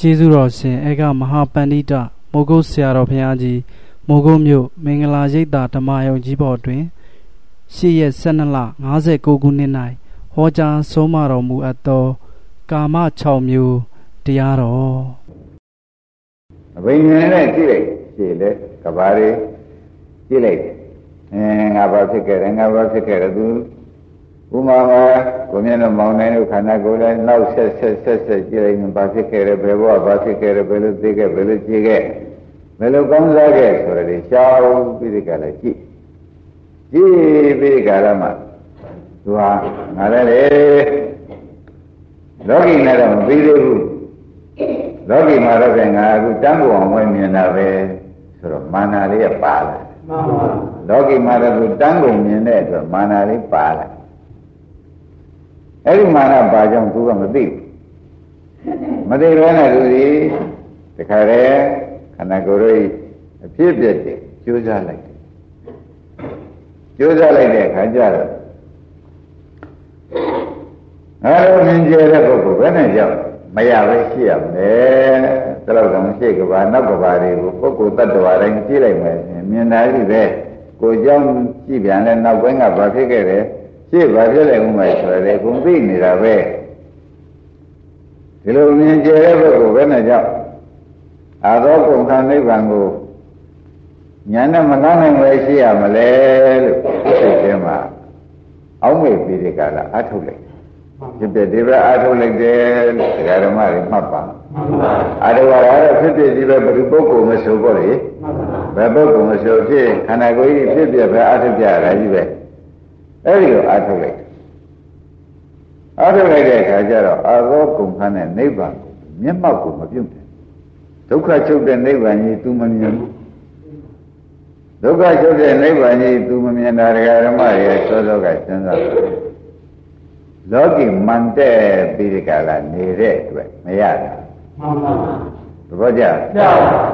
ကျေးဇူးတော်ရှင်အေကမဟာပန္တိတမိုးကုတ်ဆရာတော်ဘုရားကြီးမိုးကုတ်မြို့မင်္ဂလာရိပ်သာဓမ္မယုံကြီးပေါ်တွင်ရှေ့ရက်12လ59ခုနှစ်၌ဟောကြားဆုံးမတော်မူအပ်သော ကာမ6မျိုးတရားတော်အဘိညာဉ်နဲ့ကြည့်လိုက်ရှေ့လေကဘာတွေကြည့်လိုက်အဲငါဘာဖြစ်ခဲ့တယ်ငါဘာဖြစ်ခဲ့တယ်သူ ဥမာကကိုမြတ်တော်မောင်နိုင်တို့ခန္ဓာကိုယ်လည်းနောက်ဆက်ဆက်ဆက်ဆက်ကြည့်လိုက်ရင်ဘာဖြစ်ခဲ့တယ်ဘယ်ဘဝဘာဖြစ်ခဲ့တယ်ဘယ်လိုသိခဲ့ဘယ်လိုကြည့်ခဲ့ဘယ်လိုကောင်းစားခဲ့ဆိုရတဲ့ရှားပြီးဒီကလည်းကြည့်ကြည့်ပြီးဒီကလည်းမှသူဟာငါလည်းလေလောကီနဲ့တော့မပြီးသေးဘူးလောကီမှာတော့ပြန်ငါအခုတန်းကိုအောင်ဝဲမြင်တာပဲဆိုတော့မာနာလေးကပါလာမှန်ပါလောကီမှာတော့တန်းကုန်မြင်တဲ့အတွက်မာနာလေးပါလာ အဲ့ဒီမာနပါကြောင့်သူကမသိဘူးမသိဘဲနဲ့သူဒီတခါတည်းခန္ဓာကိုယ်ရဲ့အဖြစ်ပြက်တယ်ကြိုးစားလိုက်တယ်ကြိုးစားလိုက်တဲ့အခါကျတော့အဲလိုမြင်ကြတဲ့ပုဂ္ဂိုလ်ဘယ်နဲ့ကြောက်မရပဲရှိရမယ်တလောက်တော့ရှိကဘာနောက်ကဘာတွေကိုပုဂ္ဂိုလ်တ attva တိုင်းကြည့်လိုက်မယ်မြင်တာကြီးပဲကိုเจ้าကြည့်ပြန်လဲနောက်ပိုင်းကဘာဖြစ်ခဲ့တယ် ရှေ့ဘာဖြစ်လိုက်ဦးမယ်ဆိုရယ်အကုန်သိနေတာပဲဒီလိုမြင်ကြတဲ့ဘက်ကိုဘယ်နဲ့ကြောက်အာသောကုန်ခံနိဗ္ဗာန်ကိုညာနဲ့မနာနိုင်ပဲရှိရမလဲလို့စိတ်ထဲမှာအောက်မေ့ပြီးဒီကလာအထုတ်လိုက်ဖြစ်ဖြစ်ဒီဘက်အထုတ်လိုက်တယ်လို့ဒကာဓမ္မတွေမှတ်ပါအတဝရတော့ဖြစ်ဖြစ်ဒီဘက်ဘယ်သူပုဂ္ဂိုလ်မဆိုပေါ့လေဘယ်ပုဂ္ဂိုလ်မဆိုဖြစ်ခန္ဓာကိုယ်ကြီးဖြစ်ဖြစ်ပဲအထုတ်ကြတာကြီးပဲ အဲ့ဒီကိုအာထုတ်လိုက်အာထုတ်လိုက်တဲ့အခါကျတော့အာသောကုန်ခန်းတဲ့နိဗ္ဗာန်ကိုမျက်မှောက်ကိုမပြုတ်တယ်ဒုက္ခချုပ်တဲ့နိဗ္ဗာန်ကြီး तू မမြင်ဘူးဒုက္ခချုပ်တဲ့နိဗ္ဗာန်ကြီး तू မမြင်တာဒကာဓမ္မရဲ့သောသောကစဉ်းစားတယ်လောကီမန်တဲ့ပြီးဒီကလာနေတဲ့အတွက်မရတာမှန်ပါပါသဘောကျ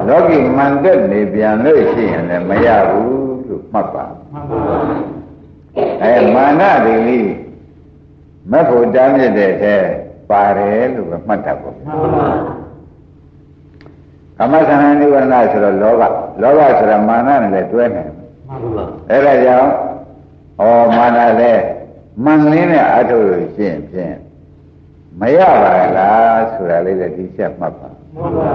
လောကီမန်တဲ့နေပြန်လို့ရှိရင်လည်းမရဘူးလို့မှတ်ပါမှန်ပါပါ အဲမာနတွေလေးမဖို့တားမြစ်တဲ့တဲ့ပါတယ်လို့ပဲမှတ်တာပေါ့မှန်ပါကမ္မသန္နိဝရဏဆိုတော့လောဘလောဘဆိုတာမာနနဲ့လည်းတွဲနေတယ်မှန်ပါအဲ့ဒါကြောင့်ဩမာနလည်းမန်လေးနဲ့အထုတ်လို့ရှိရင်ဖြင့်မရပါလားဆိုတာလေးလည်းဒီချက်မှတ်ပါမှန်ပါ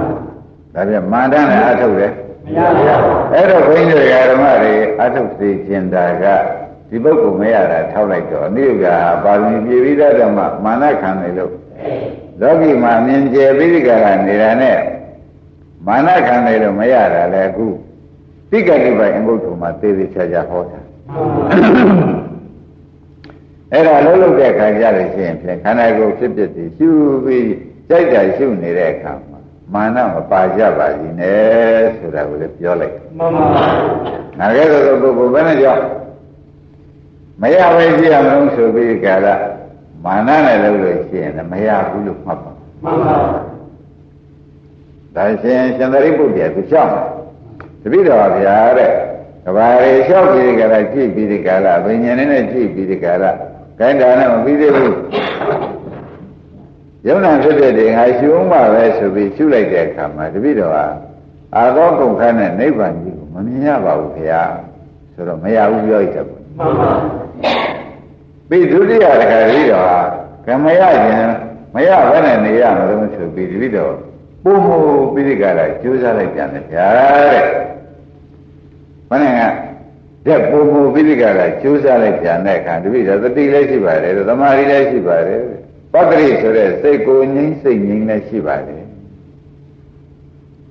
ဒါပြန်မာနနဲ့အထုတ်တယ်မရပါဘူးအဲ့တော့ဘုန်းကြီးတွေဓမ္မတွေအထုတ်စေခြင်းတာက ဒီပုဂ္ဂိုလ်မရတာထောက်လိုက်တော့အနိယကပါဠိပြေပြီးတဲ့ဓမ္မမာနခံတယ်လို့လောကီမှာမြင်ကျယ်ပြီးဒီကရနေတာနဲ့မာနခံတယ်လို့မရတာလေအခုတိကတိပိုင်အငုတ်ထုံမှာသေသေးချာချာဟောတာအဲ့ဒါလုံးလုံးတဲ့ခါကြလို့ရှိရင်ဖြင့်ခန္ဓာကိုယ်ဖြစ်ဖြစ်ပြီးရှုပြီးကြိုက်တာရှုနေတဲ့အခါမှာမာနမပါကြပါဘူးနဲ့ဆိုတာကိုလည်းပြောလိုက်မှန်ပါပါငါကဲတော့ပုဂ္ဂိုလ်ဘယ်နဲ့ကြောင့် မရပဲရှိရမလို့ဆိုပြီးကြတာမာနနဲ့လုပ်လို့ရှိရင်လည်းမရဘူးလို့မှတ်ပါမှန်ပါဒါရှင်ရှင်သာရိပုတ္တရာသူကြောက်တပိတော်ဗျာတဲ့ကဘာရီလျှောက်ပြီးကြတာကြည့်ပြီးဒီကလာဘိညာဉ်နဲ့ကြည့်ပြီးဒီကလာခိုင်းတာနဲ့မပြီးသေးဘူးယုံနာဖြစ်တဲ့တွေငါရှုံးမှပဲဆိုပြီးရှုလိုက်တဲ့အခါမှာတပိတော်ဟာအာသောကုန်ခန်းနဲ့နိဗ္ဗာန်ကြီးကိုမမြင်ရပါဘူးခင်ဗျာဆိုတော့မရဘူးပြောလိုက်တယ် ပေါ့မှန်ပါပြီးဒုတိယတခါပြီးတော့ကမရခြင်းမရဘဲနဲ့နေရမလို့ဆိုပြီးဒီတော့ပုံမူပိဋကရာကျိုးစားလိုက်ပြန်တယ်ဗျာတဲ့ဘယ်နဲ့ကတဲ့ပုံမူပိဋကရာကျိုးစားလိုက်ပြန်တဲ့အခါတပိတော့သတိလည်းရှိပါတယ်သမာဓိလည်းရှိပါတယ်ပတ္တိဆိုတဲ့စိတ်ကိုငြိမ့်စိတ်ငြိမ့်လည်းရှိပါတယ်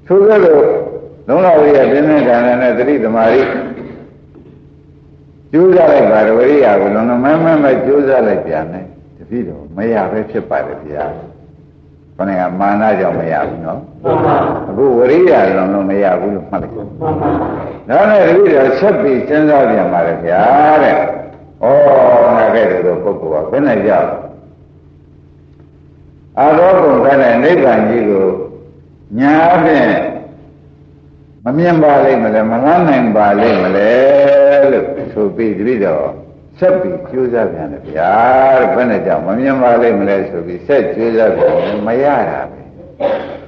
ထို့သောလုံးတော်ရည်ပြင်းပြင်းထန်ထန်နဲ့သတိသမာဓိ ကျိုးစားလိုက်ပါရဝရိယကိုလုံးလုံးမမမကျိုးစားလိုက်ပြန်တယ်တပည့်တော်မရပဲဖြစ်ပါတယ်ဗျာခொနကမာနကြောင့်မရဘူးနော်အခုဝရိယလုံးလုံးမရဘူးလို့မှတ်လိုက်ဒါနဲ့တပည့်တော်ဆက်ပြီးစဉ်းစားပြန်ပါတယ်ဗျာတဲ့ဩငါကဲ့သို့သောပုဂ္ဂိုလ်ကဘယ်နဲ့ကြောက်အာရောကုန်တဲ့နိဗ္ဗာန်ကြီးကိုညာဖြင့်မမြင်ပါလိမ့်မလဲမငန်းနိုင်ပါလိမ့်မလဲလို့ ဆိုပြီးတပည့်တော်ဆက်ပြီးကြိုးစားပြန်တယ်ဗျာတဲ့ဘယ်နဲ့ကြောင့်မမြင်ပါလိမ့်မလဲဆိုပြီးဆက်ကြိုးစားပြန်မရတာပဲ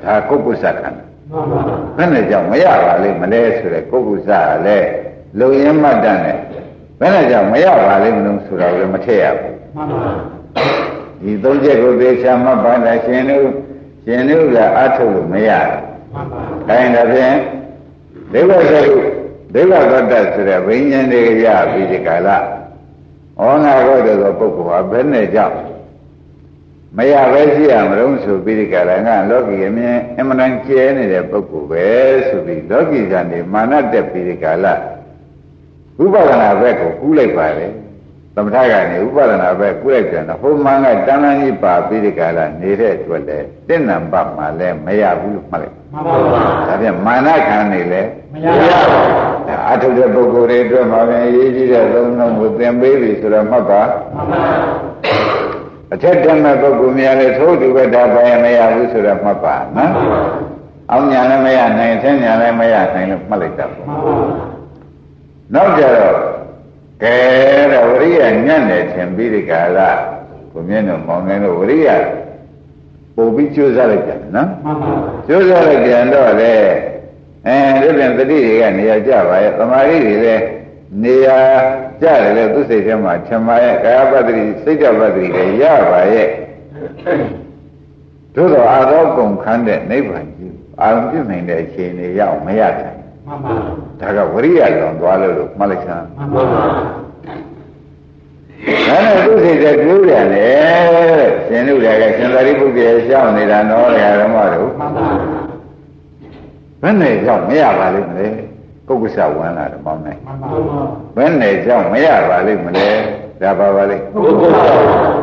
ဒါကုက္ကုစခန္ဓာဘယ်နဲ့ကြောင့်မရပါလိမ့်မလဲဆိုတဲ့ကုက္ကုစကလည်းလုံရင်မှတ်တတ်တယ်ဘယ်နဲ့ကြောင့်မရပါလိမ့်မလို့ဆိုတာကိုမထည့်ရဘူးဒီသုံးချက်ကိုသေချာမှတ်ပါလားရှင်တို့ရှင်တို့ကအထုတ်လို့မရဘူး။အဲဒါဖြင့်ဒိဗ္ဗသရု ဒိဗ္ဗသတ္တဆိုတဲ့ဘိညာဉ်တွေရပြီးဒီကာလဩငါကောတဲ့ပုဂ္ဂိုလ်ဟာဘယ်နဲ့ကြောင့်မရပဲရှိရမလို့ဆိုပြီးဒီကရငါလောကီအမြင်အမှန်တန်ကျဲနေတဲ့ပုဂ္ဂိုလ်ပဲဆိုပြီးလောကီကံနေမာနတက်ပြီးဒီကလာဥပဒနာဘက်ကိုကူးလိုက်ပါလေ သမထကနေဥပဒနာဘက်ကူးလိုက်ပြန်တော့ဟိုမှန်ကတန်းတန်းကြီးပါပြီးဒီကလာနေတဲ့အတွက်လေတင့်နံပါတ်မှလည်းမရဘူးလို့မှတ်လိုက်မှန်ပါပါဒါပြန်မာနခံနေလေမရပါဘူးဒါအထုတဲ့ပုဂ္ဂိုလ်တွေအတွက်မှာပဲအရေးကြီးတဲ့သုံးလုံးကိုသင်ပေးပြီဆိုတော့မှတ်ပါမှန်ပါအထက်တမဲ့ပုဂ္ဂိုလ်များလည်းသို့တူပဲဒါပိုင်မရဘူးဆိုတော့မှတ်ပါနော်အောင်ညာလည်းမရနိုင်ဆင်းညာလည်းမရနိုင်လို့မှတ်လိုက်တာပေါ့နောက်ကြတော့ ကဲတော့ဝရိယညံ့တယ်ထင်ပြီးဒီကလာကိုမြင့်တို့မောင်ငယ်တို့ဝရိယပို့ပြီးကြိုးစားလိုက်ကြနော်ကြိုးစားလိုက်ပြန်တော့လေအဲဒီပြန်တတိတွေကနေရာကြပါရဲ့သမာဓိတွေလည်းနေရာကြတယ်လေသူစိတ်ထဲမှာထမရဲ့ကာယပတ္တိစိတ်တပတ္တိလည်းရပါရဲ့သို့တော့အာသောကုန်ခန်းတဲ့နိဗ္ဗာန်ကြီးအာရုံပြုနိုင်တဲ့အခြေအနေရောက်မရတယ် မှန်ပါဒါကဝရိယလွန်သွားလို့လို့မှတ်လိုက်စမ်းမှန်ပါဒါနဲ့သူစိတ်ကတွေးပြန်လေရှင်တို့လည်းရှင်သာရိပုတ္တရာရှောင်းနေတာနော်ဓမ္မတို့မှန်ပါဘယ်နဲ့ကြောင့်မရပါလိမ့်မလဲပုဂ္ဂိုလ်ဝမ်းလာတယ်မောင်းနိုင်ဘယ်နဲ့ကြောင့်မရပါလိမ့်မလဲဒါပါပါလိမ့်ပုဂ္ဂိုလ်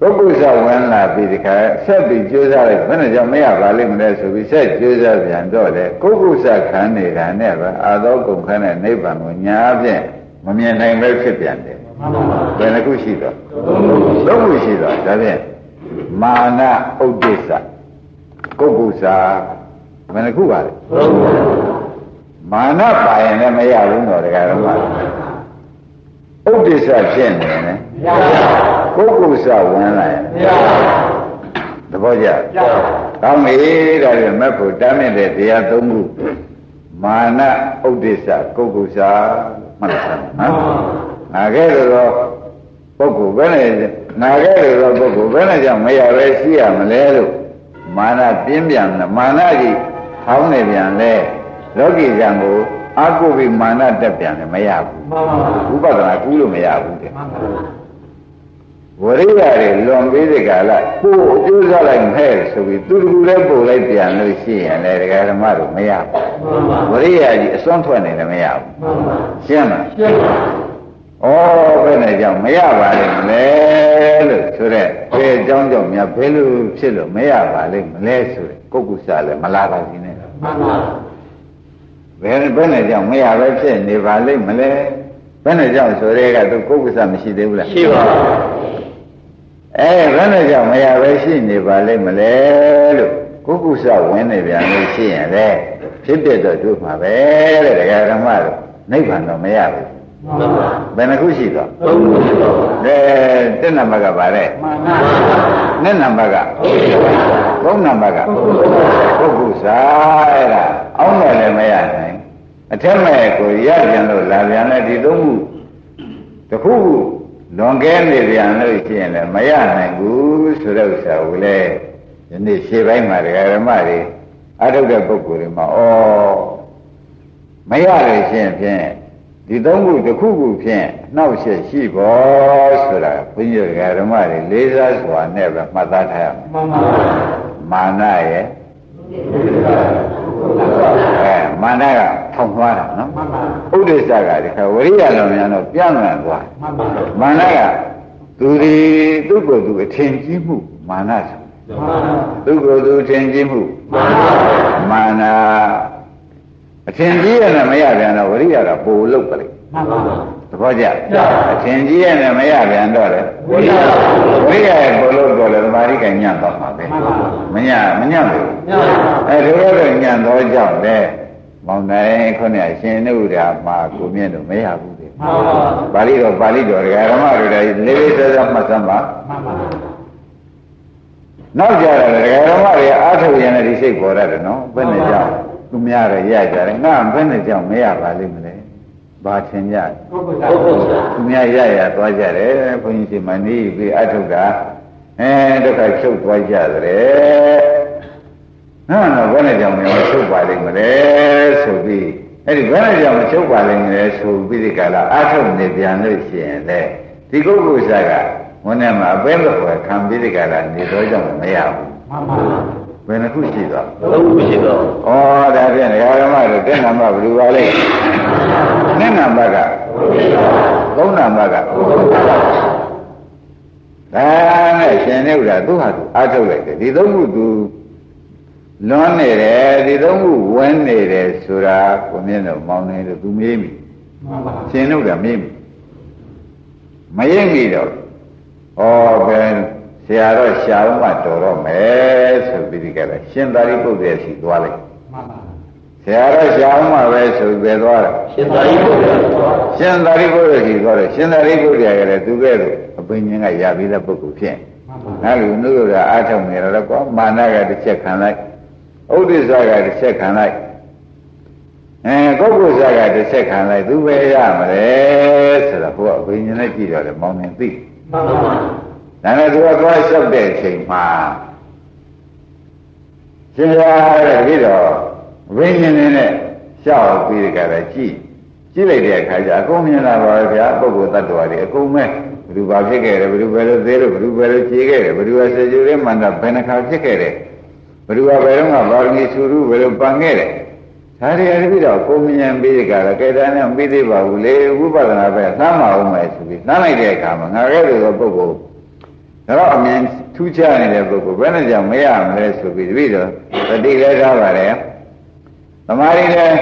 ပုဂ္ဂိုလ်ဝမ်းလာပြီးဒီခါဆက်ပြီးကြိုးစားလိုက်ဘယ်နဲ့ကြောင့်မရပါလိမ့်မလဲဆိုပြီးဆက်ကြိုးစားပြန်တော့လေပုဂ္ဂိုလ်ခံနေတာနဲ့ပဲအာသောကုန်ခန်းတဲ့နိဗ္ဗာန်ကိုညာဖြင့်မမြင်နိုင်ပဲဖြစ်ပြန်တယ်ဘယ်နှခုရှိတော့သုံးခုရှိတော့ဒါဖြင့်မာနဥဒိစ္စပုဂ္ဂိုလ်ဘယ်နှခုပါလဲမာနပါရင်လည်းမရဘူးတော့တရားတော်မှာဥဒိစ္စဖြစ်နေတယ်မရပါဘူး ပုဂ္ဂုစဝင်လာရင်မရပါဘူးသဘောကျကောင်းပြီဒါပြန်မဲ့ဖို့တမ်းမြင့်တဲ့တရားသုံးခုမာနဥဒိစ္စကုက္ကုစမှတ်တယ်နော်ငါကဲတော့ပုဂ္ဂိုလ်ဘယ်နဲ့ငါကဲတော့ပုဂ္ဂိုလ်ဘယ်နဲ့ကြောင့်မရပဲရှိရမလဲလို့မာနပြင်းပြန်မာနကြီးထောင်းနေပြန်လဲလောကီကံကိုအာကုဘိမာနတက်ပြန်တယ်မရဘူးမှန်ပါဘူးဥပဒနာကူးလို့မရဘူးတဲ့မှန်ပါဘူး ဝရိယတွေလွန်ပြီးဒီကလာပို့အကျိုးစားလိုက်မဲ့ဆိုပြီးသူတကူလည်းပို့လိုက်ပြန်လို့ရှိရင်လည်းဒကာဓမ္မတို့မရဘူးဝရိယကြီးအစွန်းထွက်နေလည်းမရဘူးရှင်းလားရှင်းပါဩဘယ်နဲ့ကြောင့်မရပါလိမ့်မလဲလို့ဆိုတဲ့ဘယ်အကြောင်းကြောင့်များဘယ်လိုဖြစ်လို့မရပါလိမ့်မလဲဆိုတဲ့ကုက္ကုစလည်းမလာပါဘူးနဲ့မှန်ပါဘယ်ဘယ်နဲ့ကြောင့်မရပဲဖြစ်နေပါလိမ့်မလဲဘယ်နဲ့ကြောင့်ဆိုတဲ့ကသူကုက္ကုစမရှိသေးဘူးလားရှိပါဘူး အဲဘယ်နဲ့ကြောင့်မရပဲရှိနေပါလိမ့်မလဲလို့ကုက္ကုစဝင်နေပြန်လို့ရှိရင်လေဖြစ်တဲ့တော့တို့မှာပဲတဲ့ဒကာဓမ္မတို့နိဗ္ဗာန်တော့မရဘူးဘယ်နှခုရှိတော့သုံးခုရှိတော့အဲတစ်နံပါတ်ကဗါလဲမှန်ပါနှစ်နံပါတ်ကသုံးနံပါတ်ကပုဂ္ဂုစာအဲ့ဒါအောင်းတယ်လည်းမရနိုင်အထက်မဲ့ကိုရပြန်လို့လာပြန်လဲဒီသုံးခုတခုခု လွန်ကဲနေပြန်လို့ရှိရင်လည်းမရနိုင်ဘူးဆိုတဲ့ဥစ္စာကိုလေယနေ့ရှေ့ပိုင်းမှာဒကာဓမ္မတွေအထုတ်တဲ့ပုဂ္ဂိုလ်တွေမှာဩမရလို့ရှိရင်ဖြင့်ဒီသုံးခုတစ်ခုခုဖြင့်နှောက်ရှက်ရှိဖို့ဆိုတာဘုန်းကြီးဓမ္မတွေလေးစားစွာနဲ့ပဲမှတ်သားထားရမယ်မှန်ပါမာနရဲ့အဲမာနက ထောင်သွားတာနော်မှန်ပါဥဒိစ္စကဒီခါဝရိယတော်များတော့ပြန့်လွန်သွားမှန်ပါမာနကသူဒီသူ့ကိုယ်သူအထင်ကြီးမှုမာနဆိုသူ့ကိုယ်သူအထင်ကြီးမှုမာနအထင်ကြီးရနဲ့မရပြန်တော့ဝရိယကပိုလုတ်ပလိုက်မှန်ပါပါသဘောကျအထင်ကြီးရနဲ့မရပြန်တော့လေဝိရိယဝိရိယရဲ့ဘလို့တော့လေသမာဓိကညံ့တော့မှာပဲမညံ့မညံ့ဘူးအဲဒီလိုတော့ညံ့တော့ကြောင့်လေ မောင်နိုင်ခုနှစ်ရှင်နုရာမှာကိုမြင့်တော့မရဘူးတဲ့မှန်ပါပါဠိတော်ပါဠိတော်ဓမ္မတို့လည်းလေးလေးစားစားမှတ်စမ်းပါမှန်ပါနောက်ကြတယ်ဒကာဓမ္မတွေအားထုတ်ရင်လည်းဒီစိတ်ပေါ်ရတယ်နော်ဘယ်နဲ့ကြောင့်သူများရရကြတယ်ငါဘယ်နဲ့ကြောင့်မရပါလိမ့်မလဲဘာထင်ကြဟုတ်ပါဘူးသူများရရသွားကြတယ်ဘုန်းကြီးရှင်မနေပြီးအထုတ်တာအဲဒုက္ခချုပ်သွားကြတယ် နော်တော့ဘယ်နဲ့ကြောင့်မချုပ်ပါလိမ့်မလဲဆိုပြီးအဲ့ဒီဘယ်နဲ့ကြောင့်မချုပ်ပါလိမ့်မလဲဆိုပြီးဒီကလာအထုတ်နေပြန်လို့ရှိရင်လေဒီကုက္ကုဆာကဝန်းထဲမှာအပဲလို့ခေါ်ခံပြီးဒီကလာနေတော့ကြောင့်မရဘူးမှန်ပါဘယ်နှခုရှိသွားဘယ်နှခုရှိသွားဩဒါဖြင့်ဒကာဓမ္မတို့တဲ့နာမဘယ်လိုပါလဲနဲ့နာမကသုံးနာမကဒါနဲ့ရှင်နေဥဒ္ဒါသူဟာသူအားထုတ်လိုက်တယ်ဒီသုံးခုသူ လွန်နေတယ်ဒီသုံးခုဝန်းနေတယ်ဆိုတာကိုမြင်တော့မောင်းနေလို့သူမေးမိမှန်ပါရှင်တို့ကမေးမိမရိပ်မိတော့ဩဘယ်ဆရာတော်ရှားမှတော်တော့မယ်ဆိုပြီးဒီကရရှင်သာရိပုတ္တရာရှိသွားလိုက်မှန်ပါဆရာတော်ရှားမှပဲဆိုပြီးသွားတယ်ရှင်သာရိပုတ္တရာရှင်သာရိပုတ္တရာရှိသွားတယ်ရှင်သာရိပုတ္တရာကလည်းသူကဲ့သို့အပင်ရှင်ကရပြီးတဲ့ပုဂ္ဂိုလ်ဖြစ်နာလူနုရအားထုတ်နေတော့ကောမာနကတစ်ချက်ခံလိုက် ဥဒိစ္စကတစ်ချက်ခံလိုက်အဲပုဂ္ဂိုလ်စားကတစ်ချက်ခံလိုက်သူပဲရမလဲဆိုတော့ဟိုကအဘိညာဉ်နဲ့ကြည့်တော့လေမောင်းနေသိမှန်ပါပါဒါနဲ့သူကသွားလျှောက်တဲ့အချိန်မှာရှင်ရတဲ့ပြီးတော့ဝိညာဉ်နဲ့ရှောက်ပြီးကြတယ်ကြည့်ကြည့်လိုက်တဲ့အခါကျအကုန်မြင်လာပါပဲဗျာပုဂ္ဂိုလ်တ attva တွေအကုန်မဲ့ဘယ်သူဘာဖြစ်ခဲ့တယ်ဘယ်သူပဲလို့သေးလို့ဘယ်သူပဲလို့ခြေခဲ့တယ်ဘယ်သူကစေကျူတဲ့မန္တဘယ်နှခါဖြစ်ခဲ့တယ် ဘယ်သူကဘယ်တော့မှပါရမီဆူရုဘယ်လိုပန်ခဲ့တယ်ဒါတွေအပြီးတော့ကိုမြင်ပြီးကြတာကဲဒါနဲ့မပြီးသေးပါဘူးလေဝိပဿနာပဲသမ်းမအောင်မယ်ဆိုပြီးသမ်းလိုက်တဲ့အခါမှာငါကဲလို့ပုဂ္ဂိုလ်တော့အမြင်ထူးခြားနေတဲ့ပုဂ္ဂိုလ်ဘယ်နဲ့ကြောင့်မရမလဲဆိုပြီးတပည့်တော်တတိလည်းထားပါတယ်သမာဓိလည်း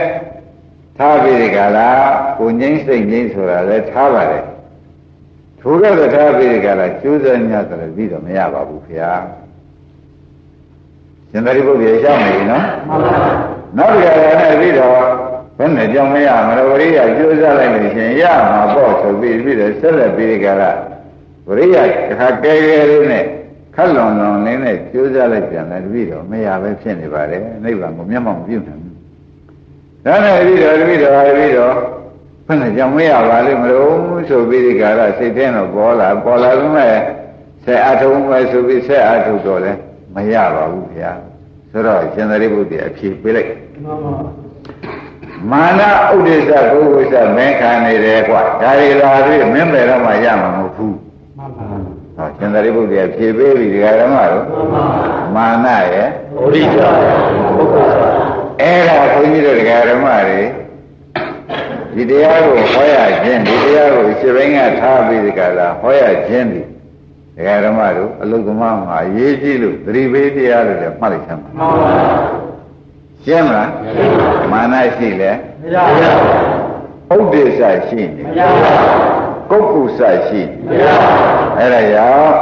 ထားပြီးဒီကလာကိုငိမ့်စိတ်ငိမ့်ဆိုတာလည်းထားပါတယ်ထိုကဲ့သို့ထားပြီးဒီကလာကျိုးစားညတယ်ပြီးတော့မရပါဘူးခင်ဗျာ ရှင်သာရိပုတ္တရာရှောက်နေပြီနော်မှန်ပါပါနောက်တစ်ခါလည်းပြီးတော့ဘယ်နဲ့ကြောင့်မရမလို့ဝရိယကျိုးစားလိုက်လို့ရှင်ရမှာပေါ့ဆိုပြီးပြီးတော့ဆက်လက်ပြီးကြတာဝရိယတစ်ခါကဲကဲလေးနဲ့ခက်လွန်လွန်လေးနဲ့ကျိုးစားလိုက်ပြန်တယ်ပြီးတော့မရပဲဖြစ်နေပါတယ်နိဗ္ဗာန်ကိုမျက်မှောက်ပြုနိုင်ဘူးဒါနဲ့ပြီးတော့ပြီးတော့ပြီးတော့ဘယ်နဲ့ကြောင့်မရပါလိမ့်မလို့ဆိုပြီးဒီကရစိတ်ထဲတော့ပေါ်လာပေါ်လာလို့မဲ့ဆက်အထုံးပဲဆိုပြီးဆက်အထုတော့လဲ မရပါဘူးခင်ဗျာဆိုတော့ရှင်သာရိပုတ္တရာအဖြေပေးလိုက်မာနဥဒိစ္စကိုဝိစ္စမင်းခံနေတယ်ကွာဒါတွေလာပြီးမင်းပဲတော့မှရမှာမဟုတ်ဘူးမှန်ပါဟောရှင်သာရိပုတ္တရာဖြေပေးပြီဒီကရမတို့မာနရဲ့ဥဒိစ္စပုဂ္ဂိုလ်အဲ့ဒါခွန်ကြီးတို့ဒကာဓမ္မတွေဒီတရားကိုဟောရခြင်းဒီတရားကိုရှင်ဘိုင်းကထားပြီးဒီကလာဟောရခြင်းဒီ ဒကာဓမ္မတို့အလုသမားမှာရေးကြည့်လို့သတိပေးတရားတွေလည်းမှတ်လိုက်ချင်ပါမှန်ပါရှင်းမလားမာနရှိလဲမရပါဘူးဥဒိစ္စရှိနေမရပါဘူးကုက္ကုစရှိမရပါဘူးအဲ့ဒါကြောင့်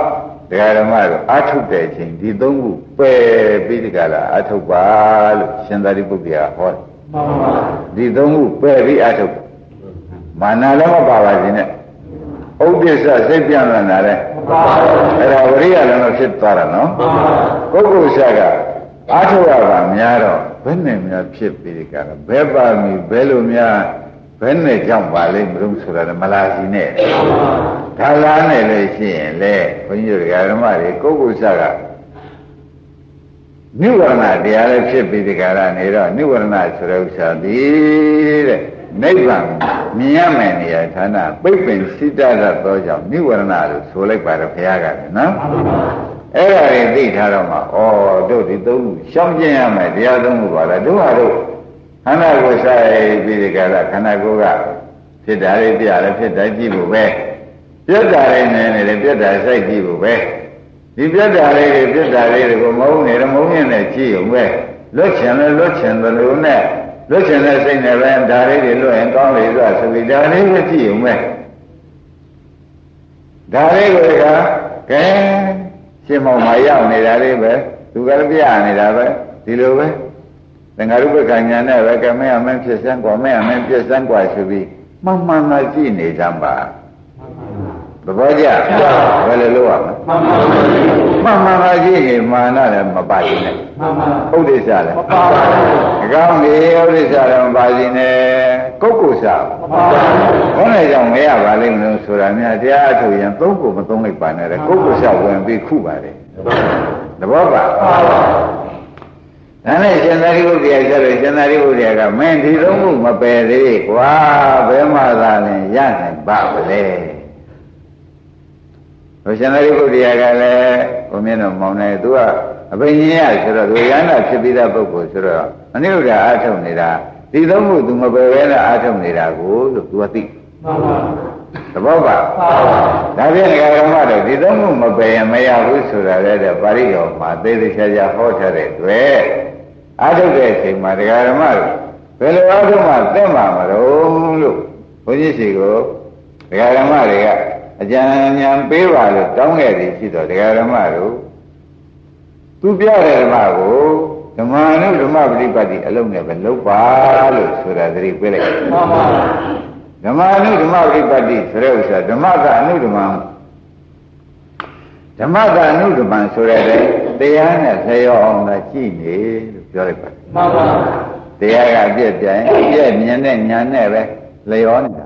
ဒကာဓမ္မတို့အာထုတ်တဲ့အချိန်ဒီသုံးခုပယ်ပြီးဒီကလာအာထုတ်ပါလို့ရှင်သာရိပုတ္တရာဟောတယ်မှန်ပါဒီသုံးခုပယ်ပြီးအာထုတ်မာနလည်းမပါပါစေနဲ့ဥဒိစ္စစိတ်ပြန့်လာတယ် အဲ့ဒါဝရိယလည်းမဖြစ်သွားတာနော်ပုဂ္ဂိုလ်ဆရာကအာထုရတာများတော့ဘယ်နဲ့များဖြစ်ပြီးကြတာဘယ်ပါမီဘယ်လိုများဘယ်နဲ့ကြောင့်ပါလိမ့်မလို့ဆိုတာမလားစီနဲ့ဒါလားနဲ့လည်းရှိရင်လေဘုန်းကြီးတို့ဓမ္မတွေပုဂ္ဂိုလ်ဆရာကနိဝရဏတရားလည်းဖြစ်ပြီးဒီကရနေတော့နိဝရဏဆိုတဲ့ဥစ္စာဒီတဲ့ နိဗ္ဗာန်မြင်ရမယ်နေရာဌာနပိတ်ပင်စိတ္တရသောကြောင့်နိဝရဏလို့ဆိုလိုက်ပါတယ်ဘုရားကလည်းနော်အဲ့ဒါတွေသိထားတော့မှဩတို့ဒီသုံးခုရှောင်ကျင်ရမယ်တရားသုံးခုပါလားတို့ဟာတို့ခန္ဓာကိုယ်ဆိုင်ပြီးဒီကရခန္ဓာကိုယ်ကဖြစ်တာတွေပြရတယ်ဖြစ်တယ်ကြည့်ဖို့ပဲပြတ်တာတွေနေနေတယ်ပြတ်တာစိုက်ကြည့်ဖို့ပဲဒီပြတ်တာလေးတွေပြတ်တာလေးတွေကိုမုန်းနေတယ်မုန်းနေတယ်ကြည့်ုံပဲလွတ်ချင်လဲလွတ်ချင်တယ်လို့နဲ့ လွတ်ချင်တဲ့စိတ်နဲ့ပဲဒါလေးတွေလွတ်ရင်ကောင်းလေဆိုဆိုပြီးဒါလေးကိုကြည့်ုံပဲဒါလေးကိုကကဲရှင်မောင်မရောက်နေတာလေးပဲသူကလည်းပြနေတာပဲဒီလိုပဲသင်္ဃာရုပ္ပကညာနဲ့ပဲကမဲအမင်းဖြစ်စမ်းกว่าမဲအမင်းဖြစ်စမ်းกว่าဆိုပြီးမှန်မှန်သာကြည့်နေကြပါ သဘောကျဘယ်လိုလုပ်ရမလဲမှန်ပါပါမှန်မှန်ပါကြည့်ရင်မာနလည်းမပါဘူးနဲ့မှန်ပါဥဒိစ္စလည်းမပါပါဘူးအကောင်းကြီးဥဒိစ္စလည်းမပါစီနဲ့ကုတ်ကုစမပါပါဘူးဘယ်နဲ့ကြောင့်မရပါလိမ့်မလို့ဆိုတာများတရားအထုတ်ရင်သုံးကိုမသုံးလိုက်ပါနဲ့ကုတ်ကုစဝင်ပြီးခုပါလေသဘောပါပါပါဒါနဲ့ရှင်သာရိပုတ္တရာကျတော့ရှင်သာရိပုတ္တရာကမင်းဒီသုံးခုမပယ်သေးကွာဘယ်မှသာလဲရနိုင်ပါဗလဲ ဘုရှင်သာရိပုတ္တရာကလည်းဘုမင်းတော်မောင်နေသူကအဘိညာဉ်ရဆိုတော့သူရဟန္တာဖြစ်ပြီးသားပုဂ္ဂိုလ်ဆိုတော့အနိရုဒ္ဓအားထုတ်နေတာဒီသုံးခုသူမပယ်ဘဲနဲ့အားထုတ်နေတာကိုလို့သူကသိမှန်ပါသဘောပါပါပါဒါဖြင့်ဓမ္မတော့ဒီသုံးခုမပယ်ရင်မရဘူးဆိုတာလည်းတဲ့ပါဠိတော်မှာသေသေးချာချာဟောထားတဲ့တွေ့အာထုတ်တဲ့အချိန်မှာဓမ္မတို့ဘယ်လိုအာထုတ်မှသိမှာမလို့လို့ဘုန်းကြီးစီကိုဓမ္မတွေက အကြံဉာဏ်ပေးပါလို့တောင်းခဲ့သည်ရှိတော့ဓမ္မတို့သူပြတဲ့ဓမ္မကိုဓမ္မအနုဓမ္မပฏิပတ်တိအလုံးနဲ့ပဲလုပ်ပါလို့ဆိုတာသတိပေးလိုက်မှန်ပါဓမ္မအနုဓမ္မဝိပတ္တိဆိုတဲ့ဥစ္စာဓမ္မကအနုဓမ္မဓမ္မကအနုဓမ္မဆိုတဲ့တရားနဲ့ဆရောအောင်သာကြည့်နေလို့ပြောလိုက်ပါမှန်ပါတရားကအပြည့်ပြရင်အပြည့်မြင်တဲ့ညာနဲ့ပဲလျောနေတာမှန်ပါ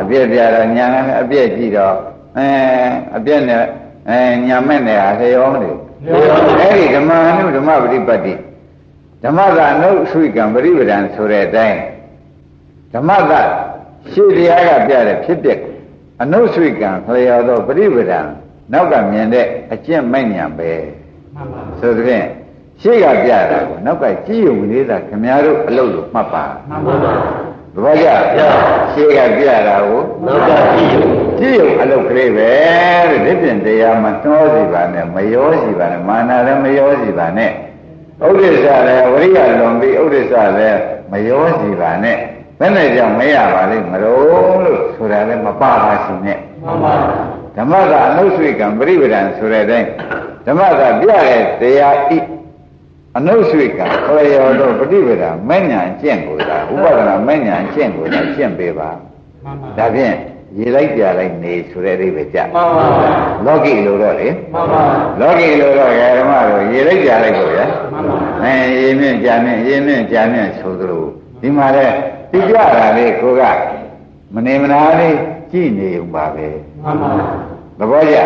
အပြည့်ပြတော့ညာနဲ့အပြည့်ကြည့်တော့အဲအပြည့်နဲ့အဲညာမဲ့နဲ့ဟာလျောမနေအဲ့ဒီဓမ္မအနုဓမ္မဝိပတ္တိဓမ္မကအနုဆွိကံပရိပဒံဆိုတဲ့အတိုင်းဓမ္မကရှေ့တရားကပြတဲ့ဖြစ်ပျက်ကိုအနုဆွိကံလျောသောပရိပဒံနောက်ကမြင်တဲ့အကျင့်မဲ့ညာပဲမှန်ပါဆိုတဲ့ဖြင့်ရှေ့ကပြတာကိုနောက်ကကြည့်ုံလေးသာခမည်းတော်အလုပ်လို့မှတ်ပါမှန်ပါသ ဘောကျရှေ့ကပြတာကိုနောက်ကကြည့်ယူကြည့်ုံအလုပ်ကလေးပဲတဲ့ဒီပြင်တရားမနှောစီပါနဲ့မရောစီပါနဲ့မာနလည်းမရောစီပါနဲ့ဥဒိစ္စလည်းဝရိယလွန်ပြီးဥဒိစ္စလည်းမရောစီပါနဲ့ဘယ်နဲ့ကြောင့်မရပါလိမ့်မလို့လို့ဆိုတာလည်းမပါပါစီနဲ့မှန်ပါဓမ္မကအနုဆွေကံပရိပဒံဆိုတဲ့အတိုင်းဓမ္မကပြတဲ့တရားဤ အနုဆွေကံခရယောတော့ပฏิပဒံမဲ့ညာကျင့်ကိုသာဥပဒနာမဲ့ညာကျင့်ကိုသာကျင့်ပေးပါမှန်ပါဒါဖြင့်ရေလိုက်ပြလိုက်နေဆိုတဲ့အိဗယ်ကြမှန်ပါလောကီလိုတော့လေမှန်ပါလောကီလိုတော့ဓမ္မတို့ရေလိုက်ပြလိုက်ကိုဗျာမှန်ပါအဲရေမြင့်ကြာမြင့်ရေမြင့်ကြာမြင့်ဆိုသလိုဒီမှာလဲတိကြတာလေးကိုကမနေမနာလေးကြည့်နေုံပါပဲမှန်ပါ သဘောကျ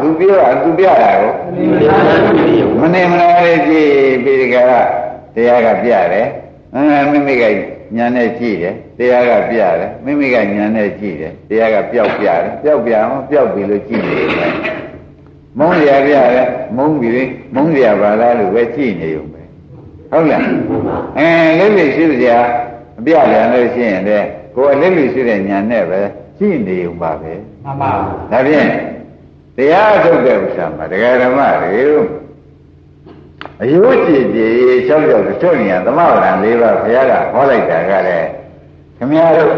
သူပြောတာသူပြတာကိုဒီမှာကြည့်ရမနေမနာလေးကြည့်ပြီးဒီကရတရားကပြတယ်အဲမိမိကညာနဲ့ကြည့်တယ်တရားကပြတယ်မိမိကညာနဲ့ကြည့်တယ်တရားကပျောက်ပြတယ်ပျောက်ပြအောင်ပျောက်ပြီလို့ကြည့်နေတယ်မုန်းရပြတယ်မုန်းပြီလေမုန်းရပါလားလို့ပဲကြည့်နေုံပဲဟုတ်လားအဲလေးလေးရှိစရာအပြလည်းလို့ရှိရင်လေကိုယ်လေးလေးရှိတဲ့ညာနဲ့ပဲကြည့်နေုံပါပဲ မှန်ပါဒါဖြင့်တရားထုတ်တဲ့ဥစ္စာမှာတရားဓမ္မတွေအယုတ်ကြည်ကြည်၆ယောက်တို့နေရသမဗရံ၄ပါးဘုရားကဟောလိုက်တာကလည်းခမည်းတော်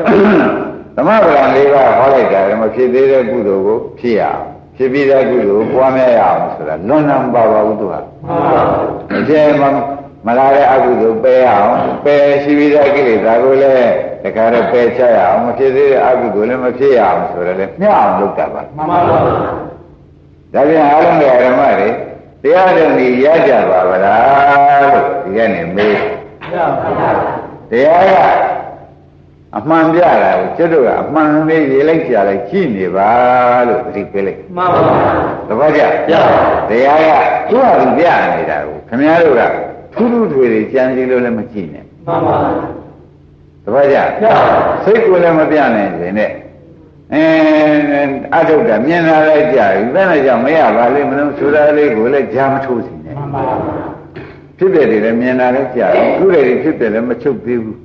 သမဗရံ၄ပါးဟောလိုက်တာလည်းမဖြစ်သေးတဲ့ကုသိုလ်ကိုဖြစ်ရအောင်ဖြစ်ပြီးတဲ့ကုသိုလ်ကိုပွားများရအောင်ဆိုတာလွန်နံပါပါဘူးသူကမှန်ပါအကျဉ်းမ မလာတဲ့အကုသိုလ်ပယ်အောင်ပယ်ရှိပြီးတဲ့ကိလေသာကိုလည်းတခါတော့ပယ်ချရအောင်မဖြစ်သေးတဲ့အကုသိုလ်လည်းမဖြစ်ရအောင်ဆိုတော့လေမျှအောင်လုပ်တာပါမှန်ပါဒါပြန်အားလုံးရဲ့ဓမ္မတွေတရားတော်ကြီးရကြပါဗလားလို့ဒီကနေ့မေးရပါပါတရားကအမှန်ပြတာကိုကျွတ်တို့ကအမှန်လေးရေးလိုက်ကြလိုက်ကြည့်နေပါလို့သတိပေးလိုက်မှန်ပါသဘောကျရတရားကသူ့ဟာသူပြနေတာကိုခင်ဗျားတို့က ထူးထူးထွေတွေကြံစီလို့လည်းမကြည့်နဲ့မှန်ပါသဘောကျရစိတ်ကိုလည်းမပြနိုင်ရင်နဲ့အဲအထုတ်တာမြင်လာလိုက်ကြပြီဘယ်နဲ့ကြောင့်မရပါလိမ့်မလို့ဆိုတာလေးကိုလည်းကြားမထိုးစီနဲ့မှန်ပါဖြစ်တယ်တွေလည်းမြင်လာလိုက်ကြပြီခုတွေဖြစ်တယ်လည်းမချုပ်သေးဘူး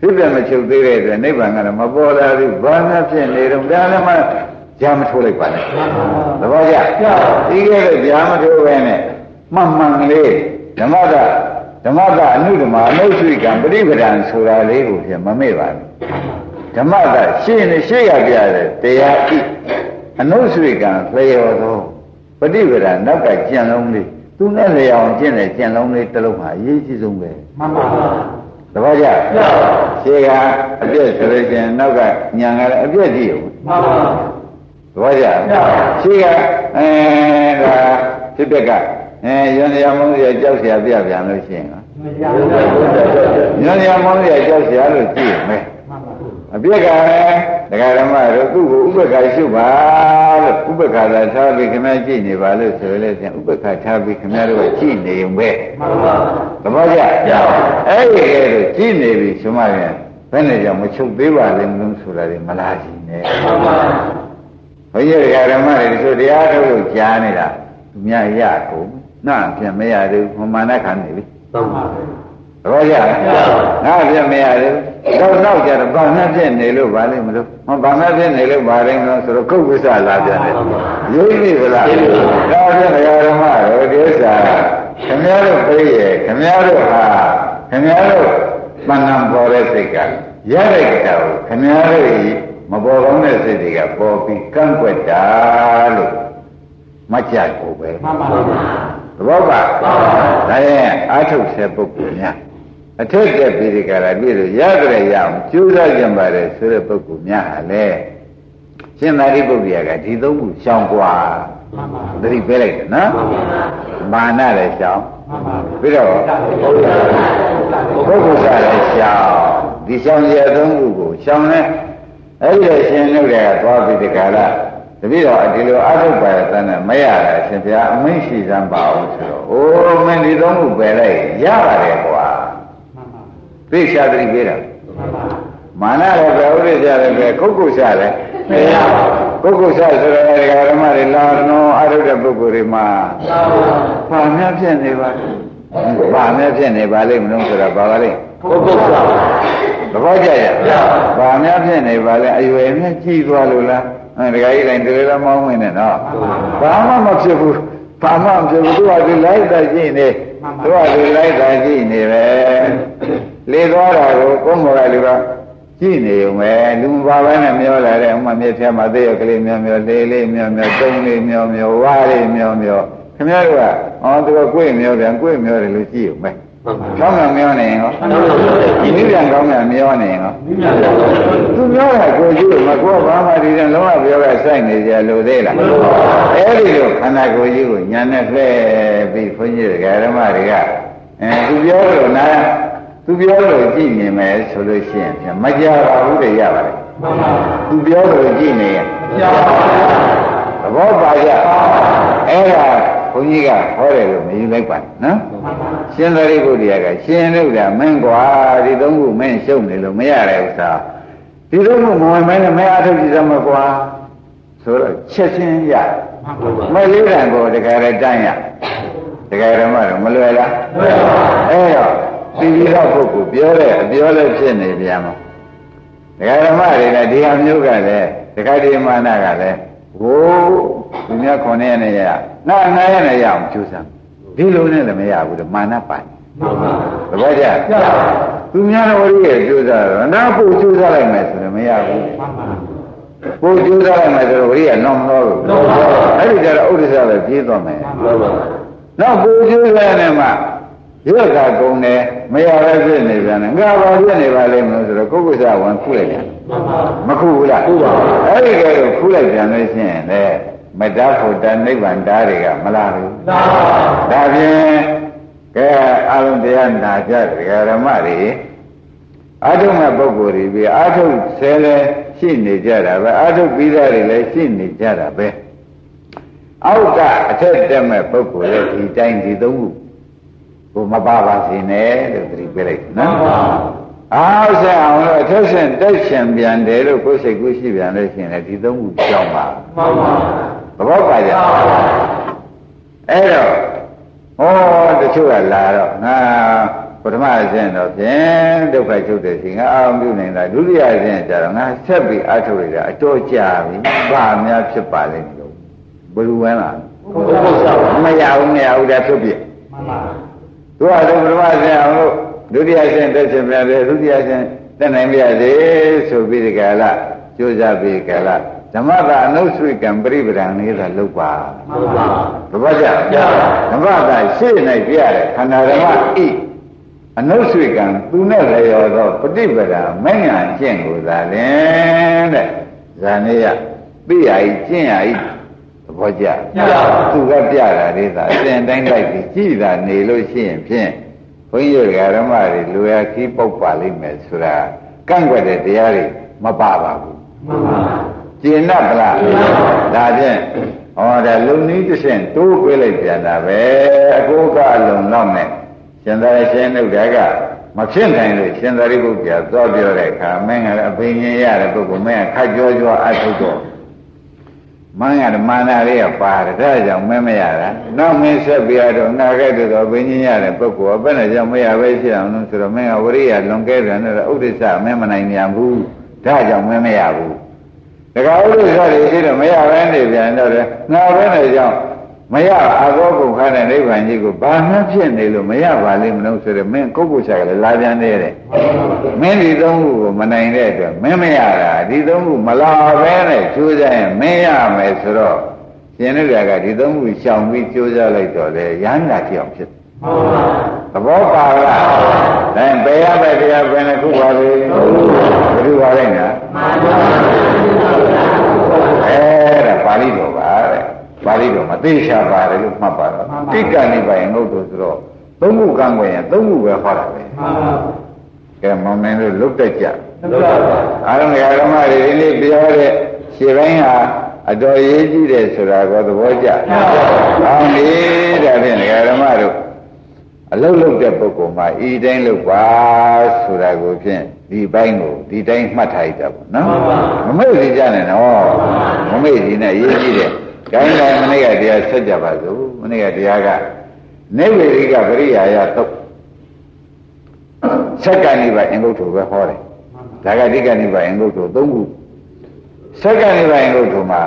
ဖြစ်တယ်မချုပ်သေးတဲ့အတွက်နိဗ္ဗာန်ကတော့မပေါ်လာဘူးဘာမှဖြစ်နေတော့ဒါလည်းမှကြားမထိုးလိုက်ပါနဲ့မှန်ပါသဘောကျဒီကဲတော့ကြားမထိုးပဲနဲ့မှန်မှန်ကလေးဓမ္မက ဓမ္မကအနုဓမ္မအနုဆွေကံပရိပဒံဆိုတာလေးကိုပြန်မမေ့ပါဘူးဓမ္မကရှင်းနေရှေ့ရပြတဲ့တရားဤအနုဆွေကံလျော်သောပရိပဒံနောက်ကကြံလုံးလေးသူနဲ့လျော်အောင်ကျင့်တဲ့ကြံလုံးလေးတစ်လုံးဟာအရေးကြီးဆုံးပဲမှန်ပါသဘောကျရှေ့ကအပြည့်ဆိုလို့ရှိရင်နောက်ကညာကလည်းအပြည့်ကြည့်အောင်မှန်ပါဘောကြရှိကအဲဒါဖြစ်တဲ့က အဲယွန်ရမောင်းရကြောက်เสียပြပြန်လို့ရှိရင်ယွန်ရမောင်းရကြောက်เสียလို့ကြည့်မယ်အပြစ်ကလည်းဒကာဓမ္မတို့သူ့ကိုဥပ္ပခါရှုပါလို့ဥပ္ပခါသာထားပြီးခင်ဗျားကြည့်နေပါလို့ဆိုလို့ပြန်ဥပ္ပခါထားပြီးခင်ဗျားတို့ကကြည့်နေုံပဲသဘောကျအဲ့ဒီကဲလို့ကြည့်နေပြီဆိုမှပြန်ဘယ်နဲ့ကြောင့်မချုပ်သေးပါလိမ့်မလို့ဆိုတာတွေမလားရှိနေဘုရားဒကာဓမ္မတွေဆိုတရားထုတ်လို့ကြားနေတာသူများရကုန် နာပြန်မရသေးဘူးမမာနခံနေပြီသဘောကျငါပြန်မရသေးဘူးတော့နောက်ကြတော့ဘာမှဖြစ်နေလို့ပါလိမ့်မလို့ဟောဘာမှဖြစ်နေလို့ပါလိမ့်မလို့ဆိုတော့ကုတ်ကုသလာပြန်တယ်ရိပ်ပြီဗလားဒါပြန်ဒကာဓမ္မတို့ဒီဥစ္စာခင်ဗျားတို့ပြေးရခင်ဗျားတို့ဟာခင်ဗျားတို့မန္နပေါ်တဲ့စိတ်ကရတဲ့ကောင်ခင်ဗျားတို့မပေါ်ကောင်းတဲ့စိတ်တွေကပေါ်ပြီးကန့်ကွက်တာလို့မကြိုက်ဘူးပဲမှန်ပါပါ သဘောပါဒါရဲ့အာထုတ်ဆဲပုဂ္ဂိုလ်များအထက်တက်ပြီးဒီကရာပြည့်လို့ရကြရအောင်ကျိုးစားကြပါတယ်ဆိုတဲ့ပုဂ္ဂိုလ်များဟာလေရှင်သာရိပုတ္တရာကဒီသုံးခုရှောင်กว่าသတိပေးလိုက်တယ်နော်မာနလည်းရှောင်ပြီးတော့ပုဂ္ဂိုလ်စားလည်းရှောင်ဒီရှောင်ရသုံးခုကိုရှောင်လဲအဲ့ဒီရှင်နှုတ်တွေကသွားပြီးဒီကရာ တပည့်တော်ဒီလိုအထုတ်ပါရတဲ့နဲ့မရတာအရှင်ဘုရားအမင်းရှိစမ်းပါအောင်ဆိုတော့အိုးမင်းဒီသုံးခုပယ်လိုက်ရပါတယ်ကွာသိချာသတိပေးတာမာနလည်းပဲဥဒိစ္စလည်းပဲခုတ်ခုတ်ရှာလည်းမရပါဘူးခုတ်ခုတ်ရှာဆိုတော့ဒကာဓမ္မတွေလာတော့အထုတ်တဲ့ပုဂ္ဂိုလ်တွေမှာဘာများဖြစ်နေပါဘာများဖြစ်နေပါလိမ့်မလို့ဆိုတော့ဘာပါလိမ့်ပုဂ္ဂိုလ်ရှာသဘောကျရဲ့ဘာများဖြစ်နေပါလဲအရွယ်နဲ့ကြီးသွားလို့လား အဲဒကာကြီးတိုင်းတွေ့ရမောင်းဝင်နေတော့ဘာမှမဖြစ်ဘူးဘာမှမဖြစ်ဘူးသူကဒီလိုက်တာကြည့်နေသူကဒီလိုက်တာကြည့်နေပဲလေသွားတာကိုကိုယ်မော်ကလူကကြည့်နေုံပဲလူဘာပဲနဲ့မျောလာတဲ့ဥမာမြစ်ထဲမှာသေးရကလေးမျောမျောလေးလေးမျောမျောတုံးလေးမျောမျောဝါးလေးမျောမျောခင်ဗျားတို့ကအော်သူကကိုယ်မျောတယ်ကိုယ်မျောတယ်လို့ကြည့်ုံပဲ ကောင်းမှမျောနေရင်ဟောဒီနည်းပြန်ကောင်းမှမျောနေရင်ဟောသူမျောတာကိုကြည့်မကောဘာမှဒီတဲ့လုံးဝပြောကစိုက်နေကြလို့သေးလားအဲ့ဒီလိုခန္ဓာကိုယ်ကြီးကိုညာနဲ့လှည့်ပြီးခွင့်ကြီးဓမ္မတွေကအဲသူပြောလို့နာသူပြောလို့ကြည့်နေမယ်ဆိုလို့ရှိရင်မကြပါဘူးတည်းရပါလေသူပြောလို့ကြည့်နေရင်သဘောပါကြအဲ့ဒါ ဘုန်းကြီးကဟောတယ်လို့မယူလိုက်ပါနော်ရှင်သာရိပုတ္တရာကရှင်လို့ကမင်းကွာဒီသုံးခုမင်းရှုပ်နေလို့မရတဲ့ဥစ္စာဒီသုံးခုမဝင်မနဲ့မင်းအထုတ်ကြည့်စမ်းမကွာဆိုတော့ချက်ချင်းရမလေးတန်ကိုတကယ်တန်းရတကယ်တော့မလွယ်လားလွယ်ပါအဲ့တော့သိပြီးတော့ပုဂ္ဂိုလ်ပြောတဲ့အပြောလည်းဖြစ်နေပြန်မှာဒကာဓမ္မတွေလည်းဒီဟာမျိုးကလည်းဒကာဒီမာနကလည်း ဟိုးသူများခွန်နေရနေရနာနာရနေရအောင်ကျူးစမ်းဒီလိုနဲ့လည်းမရဘူးတဲ့မာနပိုင်သဘောကျသူများတော်ဝိရိယကျူးစားတော့နာပုကျူးစားလိုက်မယ်ဆိုရင်မရဘူးကိုကျူးစားလိုက်မယ်ဆိုတော့ဝိရိယလွန်မလို့အဲ့ဒီကြတော့ဥဒိစ္စပဲပြေးသွားမယ်နောက်ကိုကျူးစားနေမှ ရွက်ကကုံတယ်မရပဲဖြစ်နေပြန်တယ်ငါဘာဖြစ်နေပါလိမ့်မလို့ဆိုတော့ကိုယ်ကုသဝန်ခုလိုက်တယ်မခုဘူးလားခုပါအဲ့ဒီကဲတော့ခုလိုက်ပြန်လို့ရှိရင်လေမတ္တဖို့တနိဗ္ဗာန်ဓာတ်တွေကမလာဘူးသာဒါဖြင့်ကဲအလုံးတရားနာကြတရားဓမ္မတွေအာထုမဲ့ပုဂ္ဂိုလ်တွေပြီးအာထုဆဲလဲရှိနေကြတာပဲအာထုပြီးသားတွေလည်းရှိနေကြတာပဲအောက်ကအထက်တက်မဲ့ပုဂ္ဂိုလ်ရဲ့ဒီတိုင်းဒီသုံးခု ကိုမပါပါစေနဲ့လို့သတိပေးလိုက်နော်အောက်ဆက်အောင်လို့အထက်ဆင့်တက်ရှင်ပြန်တယ်လို့ကိုယ်စိတ်ကိုရှိပြန်လို့ရှိရင်လည်းဒီသုံးခုကြောင်းပါမှန်ပါသဘောပါကြအဲ့တော့ဩတချို့ကလာတော့ငါပထမအဆင့်တော့ဖြင့်ဒုက္ခချုပ်တဲ့ရှင်ငါအာရုံပြုနေတာဒုတိယအဆင့်ကျတော့ငါဆက်ပြီးအထုတ်ရတာအတော်ကြာပြီဘာများဖြစ်ပါလိမ့်မလို့ဘယ်လိုဝဲလားမရဘူးမရဘူးဒါဖြုတ်ပြမှန်ပါ သူကလည်းပထမဆင်အောင်လို့ဒုတိယဆင်တက်ရှင်ပြန်တယ်ဒုတိယဆင်တက်နိုင်ပြစေဆိုပြီးဒီကလာကြိုးစားပြီးကလာဓမ္မတာအနုဆွေကံပြိပဒံလေးသာလုပ်ပါမှန်ပါဘုရားကြဓမ္မတာရှေ့၌ပြရတယ်ခန္ဓာဓမ္မဣအနုဆွေကံသူနဲ့လည်းရောသောပฏิပဒာမဉ္ဇဉ်ကျင့်ကိုသာလင်တဲ့ဇာနေယသိရည်ကျင့်ရည်သ ဘောကျသူကပြတာလေးသာအစဉ်တိုင်းလိုက်ပြီးကြည်တာနေလို့ရှိရင်ဖြင့်ဘုန်းကြီးတို့ဓမ္မတွေလူရခီးပုတ်ပါလိမ့်မယ်ဆိုတာကန့်ကွက်တဲ့တရားတွေမပါပါဘူးမှန်ပါကျင်납ဗလားဒါဖြင့်ဟောဒါလုံနည်းတစ်ဆင့်တိုးပေးလိုက်ပြန်တာပဲအကိုကလုံတော့နဲ့ရှင်သာရှင်တို့တကမဖြစ်နိုင်လို့ရှင်သာရိပုတ္တရာသွားပြောတဲ့အခါမင်းကလည်းအပင်ရှင်ရတဲ့ပုဂ္ဂိုလ်မင်းကခတ်ကြောကြောအထုတ်တော့ မင်းကမာနာလေးကပါတယ်ဒါကြောင့်မင်းမရတာနောက်မင်းဆက်ပြရတော့ငါခဲ့တော့ဘင်းကြီးရတဲ့ပုဂ္ဂိုလ်ကဘယ်နဲ့ကြောင့်မရပဲဖြစ်အောင်လို့ဆိုတော့မင်းကဝရိယလွန်ကဲတယ်နဲ့ဥဒိစ္စမင်းမနိုင်မြန်ဘူးဒါကြောင့်မင်းမရဘူးတခါဥဒိစ္စတွေရှိတော့မရပဲနေပြန်တော့လေငါပဲနဲ့ကြောင့် မရအကောကုန်ခါတဲ့နိဗ္ဗာန်ကြီးကိုဘာမှဖြစ်နေလို့မရပါလိမ့်မလို့ဆိုတော့မင်းကိုယ့်ကိုယ်ချက်ကလည်းလာပြန်နေတဲ့မင်းဒီသုံးခုကိုမနိုင်တဲ့အတွက်မင်းမရတာဒီသုံးခုမလာပဲနဲ့ကျိုးကြရင်မင်းရမယ်ဆိုတော့ရှင်တို့ကဒီသုံးခုရှောင်ပြီးကျိုးကြလိုက်တော့လေရဟန္တာဖြစ်အောင်ဖြစ်သဘောပါလားဒါဘယ်ရမယ်တရားဘယ်နှခုပါလဲဘယ်လိုပါလဲညာအဲဒါပါဠိတော်ပါတဲ့ ပါဠိတော်မှာသိချာပါတယ်လို့မှတ်ပါတော့တိက္ကနိဗ္ဗာန်ငုတ်တို့ဆိုတော့သုံးခုကံွယ်ရင်သုံးခုပဲဟောတာပဲကဲမောင်မင်းတို့လုတ်တက်ကြအားလုံးဓမ္မတွေဒီနေ့ပြောတဲ့ခြေပိုင်းဟာအတော်ရေးကြည့်တယ်ဆိုတာကိုသဘောကျ။အောင်းလေဒါဖြင့်ဓမ္မတို့အလုတ်လုတ်တဲ့ပုဂ္ဂိုလ်မှာဤတိုင်းလုတ်ပါဆိုတာကိုဖြင့်ဒီပိုင်းကိုဒီတိုင်းမှတ်ထားရတာပေါ့နော်။မမေ့စီကြနဲ့နော်။မမေ့စီနဲ့ရေးကြည့်တယ်။ ခိုင်းတိုင်းမနေ့ကတရားဆက်ကြပါစို့။မနေ့ကတရားကနေဝေရိကပရိယာယသုတ်ဆက်ကနိဗ္ဗာန်အင်္ဂုတ္တပဲဟောတယ်။ဒါကတိကနိဗ္ဗာန်အင်္ဂုတ္တသုံးခုဆက်ကနိဗ္ဗာန်အင်္ဂုတ္တမှာ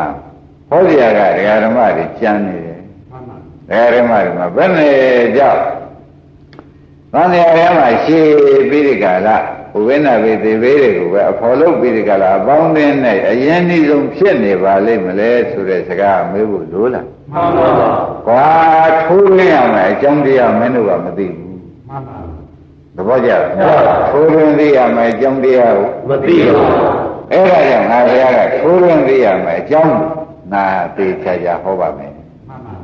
ဟောကြရကဒကာဓမ္မတွေကျမ်းနေတယ်။ဒကာဓမ္မတွေမှာဘယ်နဲ့ကြောက်သံဃာထဲမှာရှေးပြီးဒီကလာ ဥဝိနာဘေသေဘေးတွေကိုပဲအဖော်လုပ်ပြီးဒီကလာအပေါင်းအသင်းနဲ့အရင်နှီးဆုံးဖြစ်နေပါလိမ့်မလဲဆိုတဲ့စကားမေးဖို့လိုလားမှန်ပါပါကွာထိုးရင်းရမယ်အကြောင်းတရားမင်းတို့ကမသိဘူးမှန်ပါသဘောကျလားထိုးရင်းသိရမယ်အကြောင်းတရားကိုမသိဘူးအဲ့ဒါကြောင့်ငါဘုရားကထိုးရင်းသိရမယ်အကြောင်းနာသိချာချာဟောပါမယ်မှန်ပါ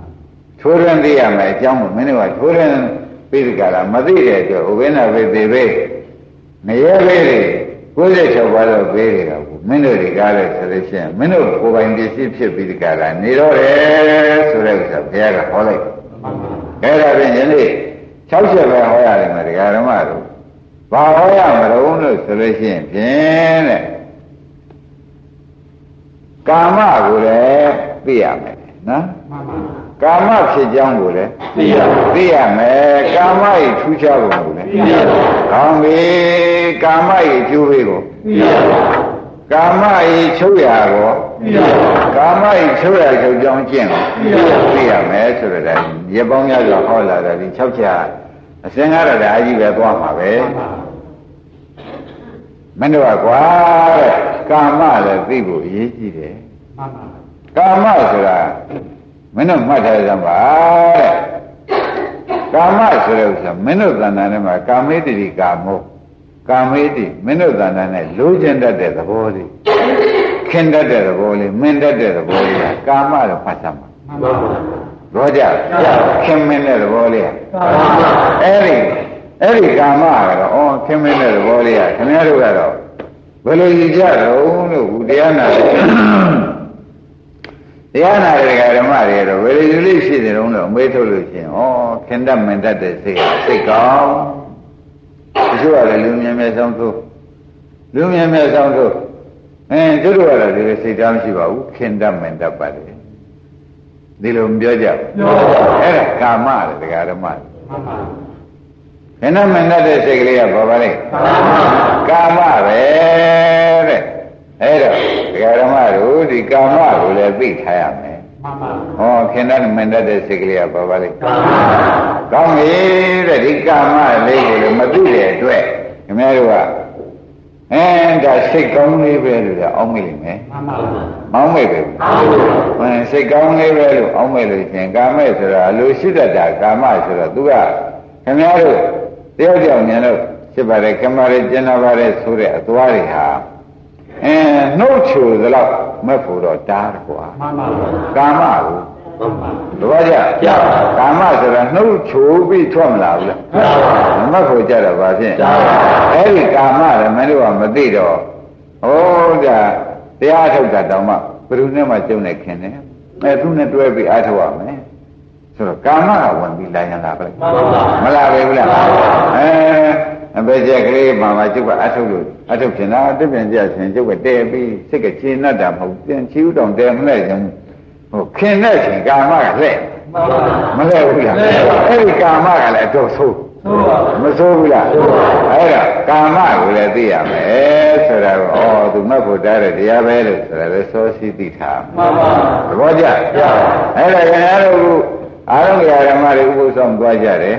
ထိုးရင်းသိရမယ်အကြောင်းကိုမင်းတို့ကထိုးရင်းပြီးဒီကလာမသိတဲ့အတွက်ဥပ္ပန္နဘေသေဘေး ငရဲလေးတွေ96ပါးတော့ပေးနေတာကိုမင်းတို့တွေကားလဲဆိုလို့ရှိရင်မင်းတို့ကိုယ်ပိုင်ပစ္စည်းဖြစ်ပြီးဒီကလာနေတော့တယ်ဆိုတဲ့ဥစ္စာဘုရားကဟောလိုက်အဲ့ဒါဖြင့်ယနေ့60ပဲဟောရတယ်မှာဒကာဓမ္မတို့ဘာဟောရမလို့လို့ဆိုလို့ရှိရင်ဖြင့်တဲ့ကာမကိုလည်းသိရမယ်နော်မှန်ပါကာမဖြစ်ကြောင်းကိုလည်းသိရသိရမယ်ကာမ၏ထူးခြားပုံကိုလည်းသိရ ကောင်းပြီကာမ၏အကျိုးပေးကိုသိရကာမ၏ချုပ်ရာကိုသိရကာမ၏ချုပ်ရာချုပ်ကြောင်းကျင့်ကိုသိရမယ်ဆိုတော့ဒါရပောင်းများစွာဟောလာတယ်ဒီ6ချက်အစင်ကားတော့ဒါအကြီးပဲသွားမှာပဲမင်းတို့ကကွာတဲ့ကာမလည်းသိဖို့အရေးကြီးတယ်မှန်ပါကာမဆိုတာမင်းတို့မှတ်ထားကြပါတဲ့ ကာမဆိုတဲ့ဥစ္စာမင်းတို့သဏ္ဍာန်ထဲမှာကာမေတ္တိကာမောကာမေတ္တိမင်းတို့သဏ္ဍာန်နဲ့လိုချင်တတ်တဲ့သဘောလေးခင်တတ်တဲ့သဘောလေးမင်းတတ်တဲ့သဘောလေးကကာမလို့ဖတ်သမှာတော့ကြခင်မင်းတဲ့သဘောလေးကအဲ့ဒီအဲ့ဒီကာမကတော့ဩခင်မင်းတဲ့သဘောလေးကခင်ဗျားတို့ကတော့ဘယ်လိုကြည့်ကြတော့လို့ဘုရားနာတ ရားနာတဲ့ဓမ္မတွေတော့ဝေရလေးရှိတယ်တော့အမေးထုတ်လို့ချင်းဩခင်တတ်မင်တတ်တဲ့စိတ်ကစိတ်ကောင်းတချို့ကလည်းလူမြင်မြတ်ဆောင်သို့လူမြင်မြတ်ဆောင်သို့အင်းတို့တို့ကတော့ဒီစိတ်တောင်းရှိပါဘူးခင်တတ်မင်တတ်ပါတယ်ဒီလိုမပြောကြဘူးအဲ့ဒါကာမလေဒကာဓမ္မခင်တတ်မင်တတ်တဲ့စိတ်ကလေးကဘာပါလဲကာမပဲတဲ့ အဲ့တော့ဒကာဓမ္မတို့ဒီကာမကိုလည်းသိထားရမယ်မှန်ပါဟောခင်ဗျားမန္တတဲ့စိတ်ကလေးကပါပါလိမ့်ကောင်းပြီတဲ့ဒီကာမလေးကိုလည်းမသိတဲ့အတွက်ခင်ဗျားတို့ကအဲဒါစိတ်ကောင်းလေးပဲလို့လည်းအောင်းမိလိမ့်မယ်မှန်ပါအောင်းမိပဲအောင်းမိပါစိတ်ကောင်းလေးပဲလို့အောင်းမိလို့ရှင်ကာမဲဆိုတာအလိုရှိတတ်တာကာမဆိုတော့သူကခင်ဗျားတို့တယောက်တယောက်ဉာဏ်လို့ဖြစ်ပါတယ်ကမ္ဘာရဲ့ကျင်နာပါတယ်ဆိုတဲ့အသွားတွေဟာ အဲနှုတ်ချိုသလောက်မက်ဖို့တော့တားကွာမှန်ပါပါကာမကိုမှန်ပါတပည့်ကြရပါကာမဆိုတာနှုတ်ချိုပြီးထွက်မလာဘူးလားရပါမက်ဖို့ကြတော့ဗာဖြင့်ရပါအဲ့ဒီကာမရမင်းတို့ကမသိတော့ဟောဒါတရားထုတ်တာတောင်မှဘယ်သူနဲ့မှကျုံနေခင်တယ်အဲသူနဲ့တွဲပြီးအားထုတ်ရမယ်ဆိုတော့ကာမကဝင်ပြီးလာရင်လာပါလေမှန်ပါမလာပဲဘူးလားအဲ အပေချက်ကလေးပါမှာကျုပ်ကအထုတ်လို့အထုတ်ချင်တာတစ်ပြန်ကြဆင်ကျုပ်ကတဲပြီးစိတ်ကချင်းတတ်တာမဟုတ်ပြန်ချီဥတောင်တဲမလဲကြဘူးဟိုခင်တဲ့ချိန်ကာမကလှဲ့မှန်ပါမလဲဘူးလားအဲ့ဒီကာမကလည်းအတော့ဆိုးဟုတ်ပါမဆိုးဘူးလားအဲ့ဒါကာမကိုလည်းသိရမယ်ဆိုတာကိုဩသူမတ်ဖို့တားတဲ့တရားပဲလို့ဆိုတာလည်းစောစီသိထားမှန်ပါသဘောကျရပါအဲ့ဒါခင်ဗျားတို့ကအာရုံကြဓမ္မတွေဥပုသ်ဆောင်သွားကြတယ်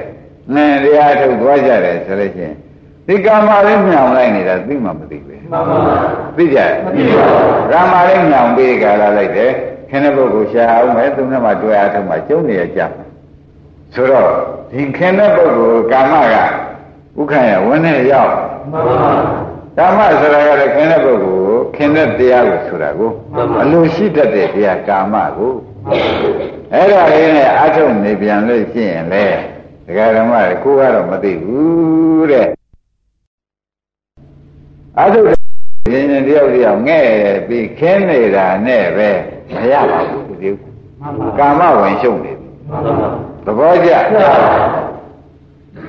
နင်းတရားထုတ်သွားကြတယ်ဆိုလို့ရှိရင် ဒီကာမလေးမြောင်လိုက်နေတာသိမှမသိပဲမှန်ပါသိကြတယ်မသိပါဘူးကာမလေးမြောင်ပြီးကြလာလိုက်တယ်ခင်တဲ့ပုဂ္ဂိုလ်ရှာအောင်မယ်သူနဲ့မှတွေ့အားထုတ်မှကျုံနေရကြမယ်ဆိုတော့ဒီခင်တဲ့ပုဂ္ဂိုလ်ကာမကဥက္ခရဝန်းနဲ့ရောက်မှန်ပါကာမဆိုတာကလည်းခင်တဲ့ပုဂ္ဂိုလ်ခင်တဲ့တရားကိုဆိုတာကိုမှန်ပါအလိုရှိတတ်တဲ့တရားကာမကိုအဲ့ဒါလေးနဲ့အထုတ်နေပြန်လို့ရှိရင်လေဒကာဓမ္မတွေကိုကတော့မသိဘူးတဲ့ အထုတ်တဲ့ရင်ရင်တယောက်တယောက်ငဲ့ပြီးခင်းနေတာနဲ့ပဲမရပါဘူးဒီမှန်ပါကာမဝင်ရှုံနေပြီမှန်ပါသဘောကျ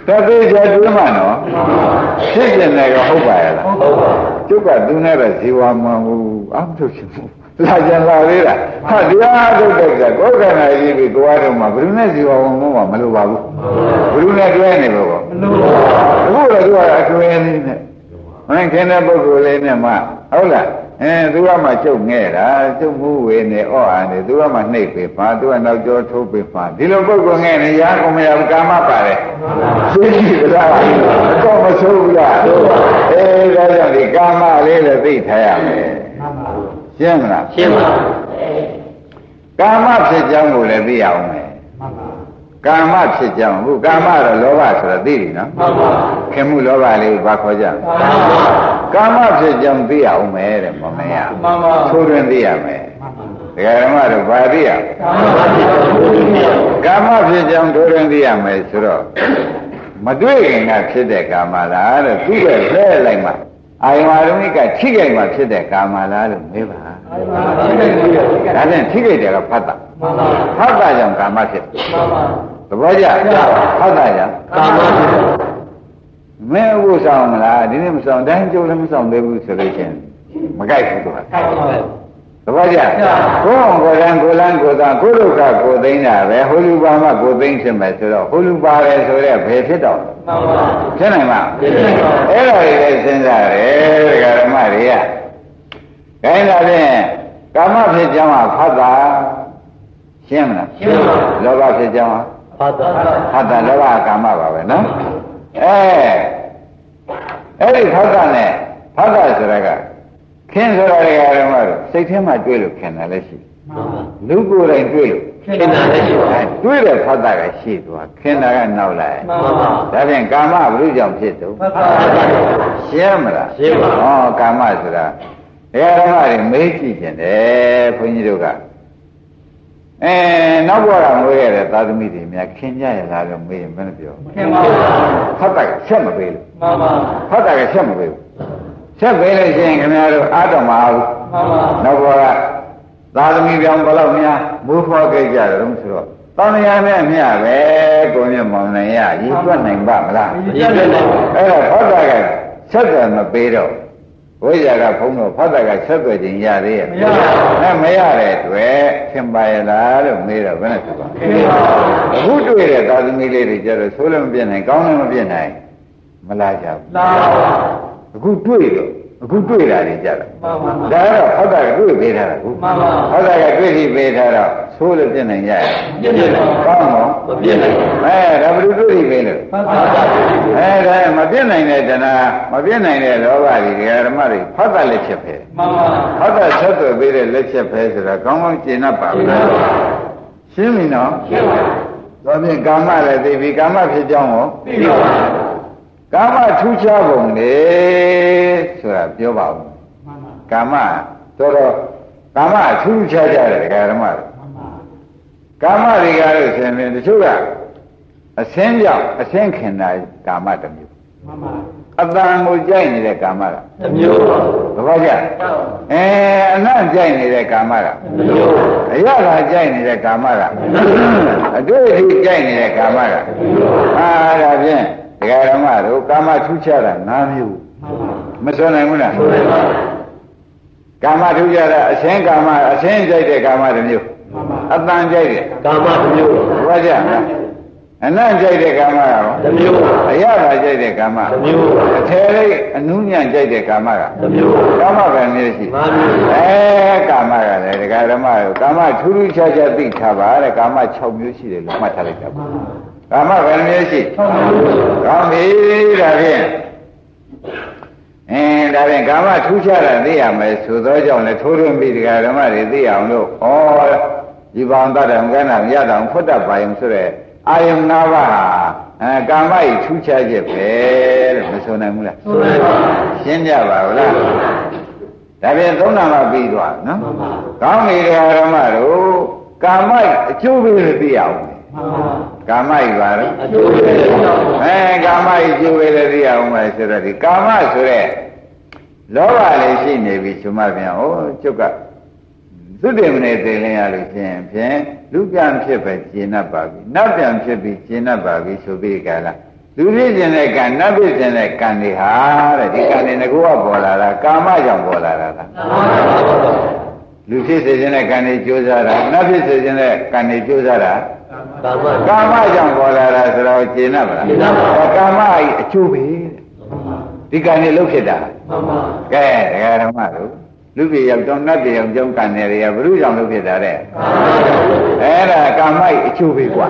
တသိချာတွေးမှနော်ဖြစ်ကျင်တယ်ကဟုတ်ပါရဲ့လားဟုတ်ပါကျုပ်ကသူနဲ့ပဲဇီဝမန်ဘူးအမှထုတ်ရှင်ဘူးလာကြလာသေးတာဟာတရားထုတ်တဲ့ကကိုယ်ကနာကြီးပြီးကိုယ်အားထုတ်မှာဘယ်သူနဲ့ဇီဝမန်ဘူးမလို့ပါဘူးဘယ်သူနဲ့တွဲနေလို့ပေါ့မလို့ပါအခုတော့သူကအကျွေးလေးနဲ့ မင်းခင်တဲ့ပုဂ္ဂိုလ်လေးနဲ့မှဟုတ်လားအဲသူကမှကျုပ်ငဲ့တာကျုပ်မှုဝေနေဩအာနေသူကမှနှိပ်ပေပါသူကနောက်ကျောထိုးပေပါဒီလိုပုဂ္ဂိုလ်ငဲ့နေရာကုန်မရဘူးကာမပါတယ်သိရှိကြလားတော့မဆိုးဘူးလားအဲဒါကြောင့်ဒီကာမလေးလည်းသိထားရမယ်မှန်ပါရှင်းမလားရှင်းပါကာမဖြစ်ကြောင်းကိုလည်းသိရအောင်မယ်မှန်ပါ ကာမဖြစ်ကြောင်းအခုကာမတော့လောဘဆိုတာသိပြီနော်မှန်ပါခင်မှုလောဘလေးကိုဘာခေါ်ကြလဲမှန်ပါကာမဖြစ်ကြောင်းသိရအောင်မယ်တဲ့မောင်မရမှန်ပါထိုးတွင်သိရမယ်မှန်ပါဒကာဓမ္မတို့ဘာသိရမှန်ပါဖြစ်တယ်ဘုရားကာမဖြစ်ကြောင်းထိုးတွင်သိရမယ်ဆိုတော့မတွေ့ခင်ကဖြစ်တဲ့ကာမလားတဲ့သူ့ရဲ့လဲလိုက်မှအာယမရုံးကထိခိုက်မှဖြစ်တဲ့ကာမလားလို့မေးပါဖြစ်တယ်ဘုရားဒါဖြင့်ထိခိုက်တယ်ကဖတ်တာမှန်ပါဖတ်တာကြောင့်ကာမဖြစ်မှန်ပါ သဘောကျဖတ်တာကြောင့်ကာမဖြစ်တယ်မင်းဥဆောင်မလားဒီနေ့မဆောင်တိုင်းကျုပ်လည်းမဆောင်သေးဘူးဆိုလို့ချင်းမကြိုက်ဘူးသူကဟုတ်ပါသဘောကျကိုယ်ကိုယ်တန်းကိုယ်လန်းကိုယ်သားကိုယ်ဒုက္ခကိုယ်သိမ်းတာပဲဟိုလူပါမှကိုယ်သိမ်းဖြစ်မယ်ဆိုတော့ဟိုလူပါတယ်ဆိုတော့ဘယ်ဖြစ်တော့မှန်ပါဖြစ်နိုင်မှာဖြစ်တယ်ပါအဲ့ဒါတွေလည်းစဉ်းစားတယ်ဒကာဓမ္မတွေကခိုင်းတာဖြင့်ကာမဖြစ်ကြောင်းကဖတ်တာရှင်းမလားရှင်းပါလောဘဖြစ်ကြောင်းက ဘာသာဖတ်တာလောဘကာမပါပဲနော်အဲအဲ့ဒီဖတ်တာနဲ့ဖတ်တာဆိုတာကခင်းဆိုတာတွေကဓမ္မတို့စိတ်ထဲမှာတွေးလို့ခင်တယ်လည်းရှိမှန်ပါလူကိုယ်တိုင်တွေးလို့ခင်ဗျာလည်းရှိပါအဲတွေးတဲ့ဖတ်တာကရှိသွားခင်တာကနောက်လိုက်မှန်ပါဒါဖြင့်ကာမဘုရုကြောင့်ဖြစ်တော့ဖတ်ပါရှင်းမလားရှင်းပါဩကာမဆိုတာတရားဓမ္မတွေမေးကြည့်ခြင်းတယ်ဘုန်းကြီးတို့က အဲနောက်ဘဝကမွေးရတဲ့သာသမီတွေများခင်ကြရလားလို့မေးရင်မင်းပြောခင်ပါဖတ်တာကဆက်မပေးလို့မှန်ပါဖတ်တာကဆက်မပေးဘူးဆက်ပေးလို့ရှိရင်ခင်ဗျားတို့အားတော်မအောင်မှန်ပါနောက်ဘဝကသာသမီပြောင်းဘယ်လောက်များမိုးဖွားခဲ့ကြတယ်လို့ဆိုတော့တောင်းရနဲ့အမျှပဲကိုမြတ်မောင်နိုင်ရရည်သွက်နိုင်ပါမလားရည်တယ်ပါအဲ့တော့ဖတ်တာကဆက်တယ်မပေးတော့ ဝိဇ္ဇာကဖုံးတော့ဖတ်တာကဆက်သွယ်ခြင်းရသေးရဲ့မရပါဘူးအဲမရတဲ့အတွက်သင်ပါရလားလို့မေးတော့ဘယ်နဲ့ဖြစ်ပါ့ခင်ဗျာအခုတွေ့တဲ့သာသမီလေးတွေကြတော့ဆိုးလည်းမပြတ်နိုင်ကောင်းလည်းမပြတ်နိုင်မလာကြဘူးလာပါအခုတွေ့တော့ အခုတွေ့တာတွေကြတော့မှန်ပါဒါကတော့ဟောတာကတွေ့ပေးထားတာခုမှန်ပါဟောတာကတွေ့ပြီးပေးထားတော့ဆိုးလည်းပြတ်နိုင်ကြရဲ့ပြည့်တယ်ပါကောင်းတော့မပြည့်နိုင်ဘူးအဲဒါဘယ်လိုတွေ့ပြီးပေးလို့ဖတ်ဘာတာသာဖြစ်တယ်အဲဒါမပြတ်နိုင်တဲ့တဏှာမပြတ်နိုင်တဲ့လောဘတွေဓမ္မတွေဖတ်တာလက်ချက်ပဲမှန်ပါဖတ်တာဆက်သွယ်ပေးတဲ့လက်ချက်ပဲဆိုတာကောင်းကောင်းကျင့်납ပါဘူးလားရှင်းပြီနော်ရှင်းပါဒါဖြင့်ကာမလည်းသိပြီကာမဖြစ်ကြောင်းကိုပြီးပါ ကာမထူးခြားပုံလေဆိုတာပြောပါဦးမှန်ပါကကာမတော်တော်ကာမထူးခြားကြတယ်ဒကာဓမ္မတို့ကာမတွေကလို့ဆိုရင်တချို့ကအစင်းကြောင့်အစင်းခင်တာကာမတစ်မျိုးအတန်ကိုကြိုက်နေတဲ့ကာမကတမျိုးပါသဘောကျအဲအနံ့ကြိုက်နေတဲ့ကာမကတမျိုးအရသာကြိုက်နေတဲ့ကာမကအတွေ့အထိကြိုက်နေတဲ့ကာမကအာဒါဖြင့်ဒ ကာဓမ္မတို့ကာမထူးခြားတာ၅မျိုးမစွနိုင်ဘူးလားဆိုရပါကာမထူးခြားတာအရှင်းကာမအရှင်းကြိုက်တဲ့ကာမတစ်မျိုးအတန်ကြိုက်တဲ့ကာမတမျိုးဘုရားကြအနံ့ကြိုက်တဲ့ကာမကရောတမျိုးအရသာကြိုက်တဲ့ကာမတမျိုးအထဲလေးအနုညံ့ကြိုက်တဲ့ကာမကတမျိုးကာမပဲမျိုးရှိငါမျိုးအဲကာမကလည်းဒကာဓမ္မတို့ကာမထူးထူးခြားခြားသိထားပါတဲ့ကာမ6မျိုးရှိတယ်လို့မှတ်ထားလိုက်တာပါ ကာမပဲမျိုးရှိကောင်းပြီဒါဖြင့်အင်းဒါဖြင့်ကာမထူးခြားတာသိရမယ်ဆိုသောကြောင့်လည်းထိုးထွင်းပြီးဒကာဓမ္မတွေသိအောင်လို့ဩဒီဘောင်တတ်တယ်မကန်းတာမရတာဖွတ်တတ်ပါရင်ဆိုတဲ့အာယုံနာပါဟာအဲကာမဤထူးခြားချက်ပဲလို့မဆိုနိုင်ဘူးလားဆိုရပါရှင်းကြပါဘူးလားဒါပြန်သုံးနာမှပြီးသွားနော်ကောင်းပြီတရားဓမ္မတို့ကာမအကျိုးပဲသိအောင် ကာမဤပါတော့အကျိုးပဲအဲကာမဤအကျိုးပဲသိအောင်မယ်ဆိုတော့ဒီကာမဆိုတဲ့လောဘလေးရှိနေပြီဆိုမှပြန်ဩကျုပ်ကသုတေမနေသိလင်းရလို့ဖြင့်ဖြင့်လူပြန်ဖြစ်ပဲကျင်납ပါပြီနတ်ပြန်ဖြစ်ပြီးကျင်납ပါပြီဆိုပြီးကြလားလူဖြစ်ခြင်းတဲ့ကံနတ်ဖြစ်ခြင်းတဲ့ကံတွေဟာတဲ့ဒီကံတွေငကောကပေါ်လာတာကာမကြောင့်ပေါ်လာတာလားလူဖြစ်စေခြင်းတဲ့ကံတွေကြိုးစားတာနတ်ဖြစ်စေခြင်းတဲ့ကံတွေကြိုးစားတာ ကာမ ကာမကြောင့်ပေါ်လာတာဆိုတော့ကျင်납ပါလား ကျင့်납ပါ ဒါကာမဤအကျိုးပဲတဲ့ဒီကံတွေလုတ်ဖြစ်တာ မှန်ပါ ကဲတရားဓမ္မတို့လူပြေရောက်တော့နတ်ပြေရောက်ကျောင်းကံတယ်တွေကဘုရုကြောင့်လုတ်ဖြစ်တာတဲ့အဲ့ဒါကာမဤအကျိုးပဲกว่า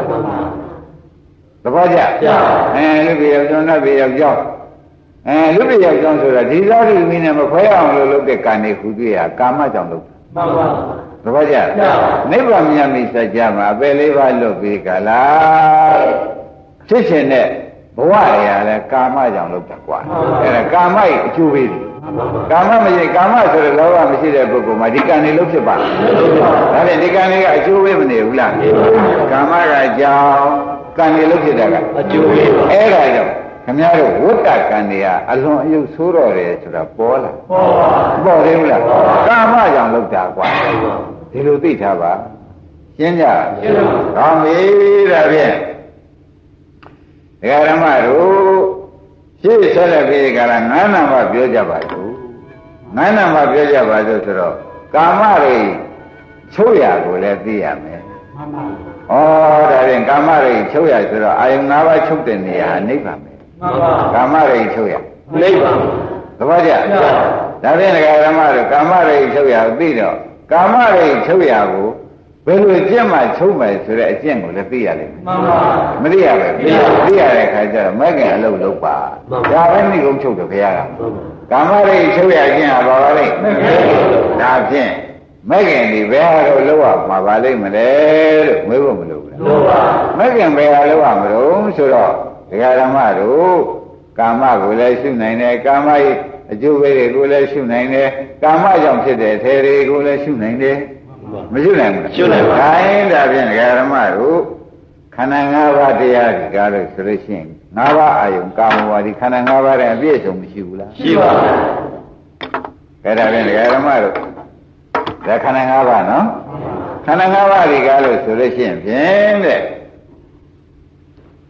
သဘောကျအဲလူပြေရောက်တော့နတ်ပြေရောက်ကျောင်းအဲလူပြေရောက်ကျောင်းဆိုတာဒီသောတိမိနဲ့မခွဲအောင်လို့လုပ်တဲ့ကံတွေဟူတွေ့ရကာမကြောင့်လုတ် မှန်ပါ သဘောကျလားနိဗ္ဗာန်မြတ်မိစကြမှာအပယ်လေးပါးလွတ်ပြီးကလားဖြစ်ရှင်တဲ့ဘဝတွေကလည်းကာမကြောင့်လွတ်တာကွာအဲဒါကာမရဲ့အကျိုးပေးတယ်ကာမမရှိကာမဆိုတဲ့လောဘမရှိတဲ့ပုဂ္ဂိုလ်မှာဒီကံတွေလုံးဖြစ်ပါလားဒါဖြင့်ဒီကံတွေကအကျိုးပေးမနေဘူးလားကာမကကြောင့်ကံတွေလုံးဖြစ်တာကအကျိုးပေးအဲ့ဒါကြောင့်ခင်ဗျားတို့ဝိတ္တကံတွေကအလွန်အယုတ်ဆိုးတော်တယ်ဆိုတာပေါ်လာပေါ်ပါပေါ်တယ်မလားကာမကြောင့်လောက်တာကွာ ဒီလိုသိထားပါရှင်းကြကောင်းပြီဒါဖြင့်ဒကာဓမ္မတို့ရှေ့ဆက်လက်ပြီးကြလားငါးနာမပြောကြပါစို့ငါးနာမပြောကြပါစို့ဆိုတော့ကာမတွေချုပ်ရကိုလည်းသိရမယ်ဩဒါဖြင့်ကာမတွေချုပ်ရဆိုတော့အာယုံ၅ပါးချုပ်တဲ့နေရာဟာနိဗ္ဗာန်ပဲမှန်ပါကာမတွေချုပ်ရနိဗ္ဗာန်သဘောကျဒါဖြင့်ဒကာဓမ္မတို့ကာမရိတ်ချုပ်ရသိတော့ ကာမရိတ်ချုပ်ရကိုဘယ်လိုကျင့်မှချုပ်မယ်ဆိုတဲ့အကျင့်ကိုလည်းသိရလိမ့်မယ်မှန်ပါမသိရပဲသိရတဲ့ခါကျတော့မဲ့ခင်အလုပ်လုပ်ပါဒါပဲမိကုန်းချုပ်တယ်ဘုရားကကာမရိတ်ချုပ်ရခြင်းဟာဘာပါလိမ့်ဒါဖြင့်မဲ့ခင်ဒီဘယ်ဟာတော့လောက်ရမှာပါလိမ့်မလဲလို့မေးဖို့မလိုဘူးလားလောဘမဲ့ခင်ဘယ်ဟာလောက်ရမလို့ဆိုတော့ဒကာဓမ္မတို့ကာမကိုလည်းရှုနိုင်တယ်ကာမရဲ့ အကျိုးပဲတွေကိုလည်းရှုနိုင်တယ်ကာမကြောင့်ဖြစ်တဲ့အထေတွေကိုလည်းရှုနိုင်တယ်မရှုနိုင်ဘူးလားရှုနိုင်ပါဒါရင်ဒါဖြင့်ဒကာဓမ္မတို့ခန္ဓာ၅ပါးတရားဒီကားလို့ဆိုလို့ရှိရင်၅ပါးအာယုံကာမဝါဒီခန္ဓာ၅ပါးတဲ့အပြည့်အစုံမရှိဘူးလားရှိပါကဲဒါဖြင့်ဒကာဓမ္မတို့ဒါခန္ဓာ၅ပါးနော်ခန္ဓာ၅ပါးဒီကားလို့ဆိုလို့ရှိရင်ဖြင့်တဲ့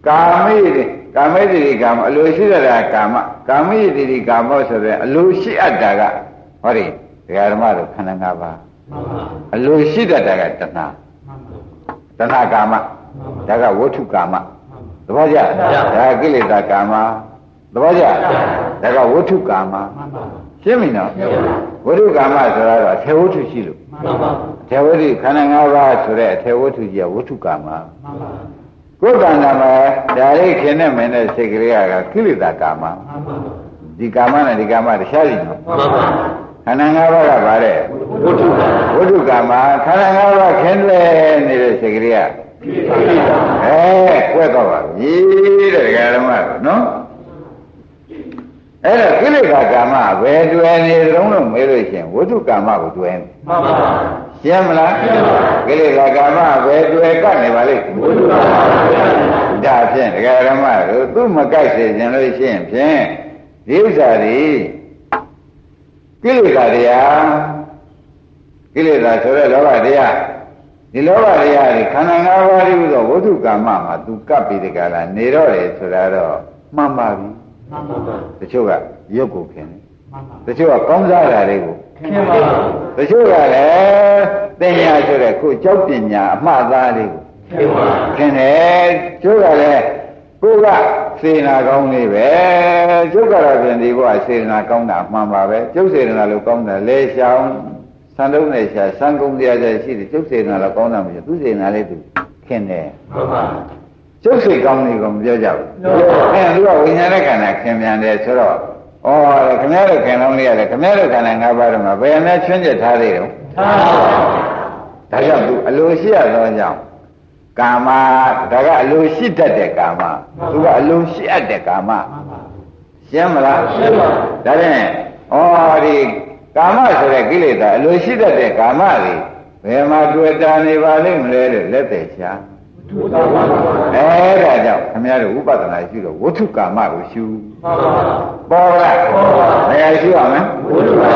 ကာမိတိ ကာမိတိကာမအလိုရှိရတာကာမကာမိတိကာမောဆိုတဲ့အလိုရှိအပ်တာကဟောဒီဒကာဓမ္မတို့ခန္ဓာ၅ပါးမှန်ပါအလိုရှိတတ်တာကတဏှာတဏှာကာမဒါကဝဋ္ထုကာမသဘောကျဒါကကိလေသာကာမသဘောကျဒါကဝဋ္ထုကာမရှင်းပြီနော်ဝဋ္ထုကာမဆိုတာတော့အထေဝဋ္ထုရှိလို့မှန်ပါအထေဝဋ္ထုခန္ဓာ၅ပါးဆိုတဲ့အထေဝဋ္ထုကြီးကဝဋ္ထုကာမမှန်ပါ ကိုယ်ကံနာမှာဒါလေးခင်နဲ့မင်းတဲ့စိတ်ကလေးကကိလေသာကာမမှန်ပါဒီကာမနဲ့ဒီကာမတခြားစီနော်မှန်ပါခန္ဓာ၅ပါးကဗါတဲ့ဝတ္ထုကဝိတုကမှာခန္ဓာ၅ပါးခင်းလဲနေတဲ့စိတ်ကလေးကအဲကွက်တော့ပါပြီတဲ့ဒကာဓမ္မကနော်အဲ့တော့ကိလေသာကာမဘယ်တွေ့နေသလုံးလို့မေးလို့ရှိရင်ဝိတုကာမကိုတွေ့နေမှန်ပါ ရှင်းမလားကိလေသာကာမဘယ်တွေ့ကပ်နေပါလိမ့်ဘုရားပါဗျာဒါဖြင့်ဒကာရမတို့သူ့မကိုက်စေခြင်းလို့ရှိရင်ဖြင့်ဒီဥစ္စာတွေကိလေသာတရားကိလေသာဆိုတဲ့လောဘတရားဒီလောဘတရားတွေခန္ဓာ၅ပါးလို့သောဝိတုကာမမှာသူကပ်ပြီးတကလားနေတော့တယ်ဆိုတာတော့မှန်ပါပြီမှန်ပါတချို့ကရုပ်ကိုခင်တယ်တချို့ကကောင်းစားတာတွေကိုခင်ပါတချို့ကလည်းတင်ညာဆိုတဲ့ခုကြောက်ပညာအမှားသားလေးကိုခင်ပါခင်တယ်ကျိုးကလည်းကိုကစေနာကောင်းလေးပဲကျုပ်ကတော့ပြင်ဒီဘုရားစေနာကောင်းတာအမှန်ပါပဲကျုပ်စေနာလို့ကောင်းတယ်လေရှောင်းဆန်တုံးနဲ့ရှာဆန်ကုန်တရားကျရှိတယ်ကျုပ်စေနာလို့ကောင်းတာမရှိသူစေနာလေးသူခင်တယ်မှန်ပါကျုပ်စိတ်ကောင်းလေးကိုမပြောကြဘူးအဲသူကဝိညာဉ်နဲ့ခန္ဓာခင်ပြန်တယ်ဆိုတော့ ဩခင်ဗျားတို့ခင်လုံးလေးရတယ်ခင်ဗျားတို့ခန္ဓာ၅ပါးတော့မှာဘယ်နဲ့ချွင်းချက်ထားသေးတော့သာဒါကြောင့်သူအလိုရှိရသောကြောင့်ကာမဒါကအလိုရှိတတ်တဲ့ကာမသူကအလိုရှိအပ်တဲ့ကာမရှင်းမလားရှင်းပါဒါဖြင့်ဩဒီကာမဆိုတဲ့ကိလေသာအလိုရှိတတ်တဲ့ကာမတွေဘယ်မှာတွေ့တာနေပါလိမ့်မလဲလို့လက်သက်ရှာဘုရားပါ အဲဒါကြောင့်ခင်ဗျားတို့ဥပဒနာရှိတော့ဝဋ္ထုကာမကိုရှုမှန်ပါပေါ်လားဘယ်ဟာရှုရမလဲဘုရားပါ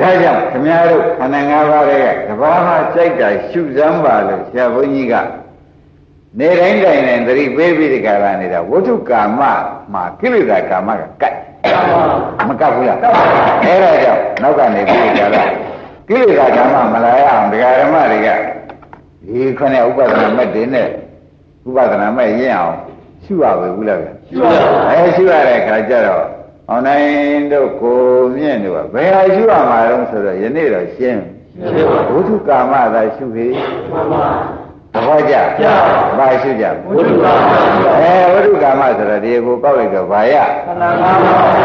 ဒါကြောင့်ခင်ဗျားတို့ခန္ဓာ၅ပါးရဲ့ကဘာမှစိတ်တာရှုစမ်းပါလို့ဆရာဘုန်းကြီးကနေတိုင်းတိုင်းနဲ့သတိပေးပြီးဒီကရနေတာဝဋ္ထုကာမမှာကိလေသာကာမကကတ်မကတ်ဘူးလားအဲဒါကြောင့်နောက်ကနေပြီးဒီကရကိလေသာကာမမလာရအောင်ဒကာရမတွေက ဒီခနဲ့ဥပဒနာမဲ့တင်နဲ့ဥပဒနာမဲ့ရင့်အောင်ရှုရပဲဘူးလားဗျရှုပါအဲရှုရတဲ့ခါကျတော့အောင်နိုင်တို့ကိုမြင့်တို့ကဘယ်ဟာရှုရမှာလဲဆိုတော့ယနေ့တော့ရှင်းရှင်းပါဘုသူကာမသာရှုပြီမှန်ပါသဘောကျကျဘာရှုကြဘုရားပါအဲဝိတုကာမဆိုတော့ဒီကိုကောက်လိုက်တော့ဘာရခန္ဓာ၅ပါး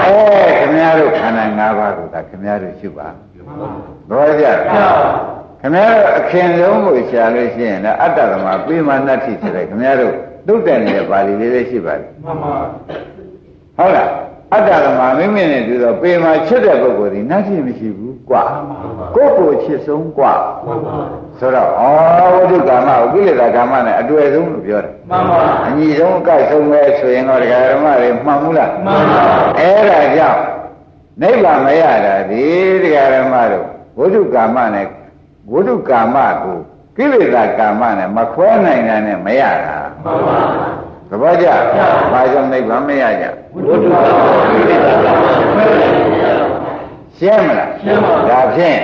အဲခင်ဗျားတို့ခန္ဓာ၅ပါးကိုဒါခင်ဗျားတို့ရှုပါသဘောကျကျ ခင်ဗျားတို့အခင်ဆုံးကိုရှာလို့ရှိရင်လည်းအတ္တသမပိမနတ္ထိဆိုတဲ့ခင်ဗျားတို့တုတ်တယ်နေတဲ့ပါဠိလေးလေးရှိပါတယ် မှန်ပါ ဟုတ်လားအတ္တကမှာမိမိနဲ့တူတော့ပေမှာချစ်တဲ့ပုဂ္ဂိုလ်ဒီနတ်ဖြစ်မရှိဘူးกว่าကိုယ့်ကိုယ်ချစ်ဆုံးกว่า မှန်ပါ ဆိုတော့ဩဝိတုကာမကိုကိလေသာကာမနဲ့အတွေ့ဆုံးလို့ပြောတယ် မှန်ပါ အညီဆုံးအကိုက်ဆုံးပဲဆိုရင်တော့ဒကာဓမ္မတွေမှန်ဘူးလား မှန်ပါ အဲ့ဒါကြောင့်နိဗ္ဗာန်မရတာဒီဒကာဓမ္မတို့ဝိတုကာမနဲ့ ဝိတုကာမကိုကိလေသာကာမနဲ့မခွဲနိုင်တာနဲ့မရတာမှန်ပါသဘောကျဘာကြောင့်နိဗ္ဗာန်မရကြဘုရားပါဘုရားပါရှင်းမလားရှင်းပါဒါဖြင့်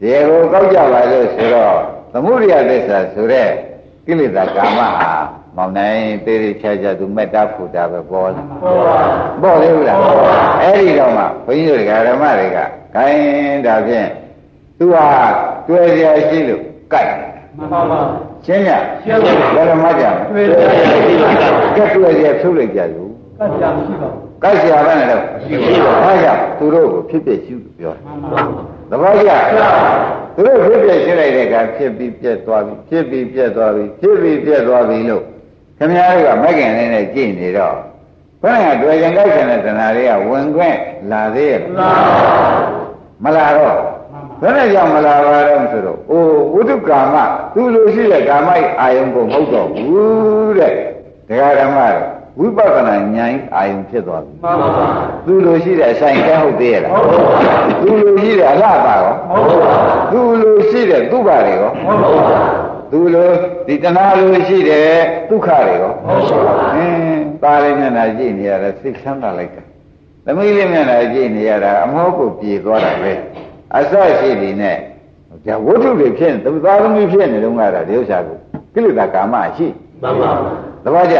ဒီကိုကောက်ကြပါလို့ဆိုတော့သမုဒိယသစ္စာဆိုတဲ့ကိလေသာကာမဟာမောင်နိုင်သေးသေးချာချာသူမေတ္တာဖူတာပဲပေါ်လာပေါ်ပါပေါ်သေးဘူးလားအဲ့ဒီတော့မှဘုန်းကြီးတို့ဓမ္မတွေကခိုင်းဒါဖြင့်သူဟာ တွေ့ရရှိလို့ကြိုက် မှန်ပါပါ ရှင်းည ရှင်းပါ ဓမ္မကြ တွေ့တယ်ရှိပါက ကဲတွေ့ရဖြုတ်လိုက်ကြယူ တ်ကြမရှိပါ ကြိုက်เสียပါနဲ့တော့ ရှိပါ ဘာကြောင့်သူတို့ကိုဖြစ်ဖြစ်ရှုလို့ပြောတယ် မှန်ပါ သဘောကျသူတို့ဖြစ်ဖြစ်ရှင်းလိုက်တဲ့အခါဖြစ်ပြီးပြက်သွားပြီဖြစ်ပြီးပြက်သွားပြီဖြစ်ပြီးပြက်သွားပြီလို့ခင်ဗျားတို့ကမက်ကင်လေးနဲ့ကြည့်နေတော့ဘယ်နဲ့တွေ့ရင်ကြိုက်တဲ့တဏှာတွေကဝင်ခွင့်လာသေးရဲ့ လာ မလာတော့ ဘယ်နဲ့ကြောင့်မလာပါတော့ဆိုတော့အိုးဝိတုကာမသူလိုရှိတဲ့ကာမိုက်အာယုံကိုမဟုတ်တော့ဘူးတဲ့ဒကာဓမ္မတွေဝိပဿနာဉာဏ်အာယုံဖြစ်သွားပြီမှန်ပါပါသူလိုရှိတဲ့အဆိုင်ကဲဟုတ်သေးရဲ့လားဟုတ်ပါသူလိုရှိတဲ့အလှပါရောဟုတ်ပါသူလိုရှိတဲ့သူ့ဘာတွေရောဟုတ်ပါသူလိုဒီတဏှာလိုရှိတဲ့ဒုက္ခတွေရောဟုတ်ပါအင်းပါရမျက်နှာကြည့်နေရတာစိတ်ချမ်းသာလိုက်တာသမီးလေးမျက်နှာကြည့်နေရတာအမောကိုပြေသွားတာပဲ အစရှိနေနဲ့ဒါဝတ္ထုတွေဖြစ်နေသူသားသမီးဖြစ်နေတော့ကတာဒီဥစ္စာကိုကိလေသာကာမရှိမှန်ပါသဘောကျ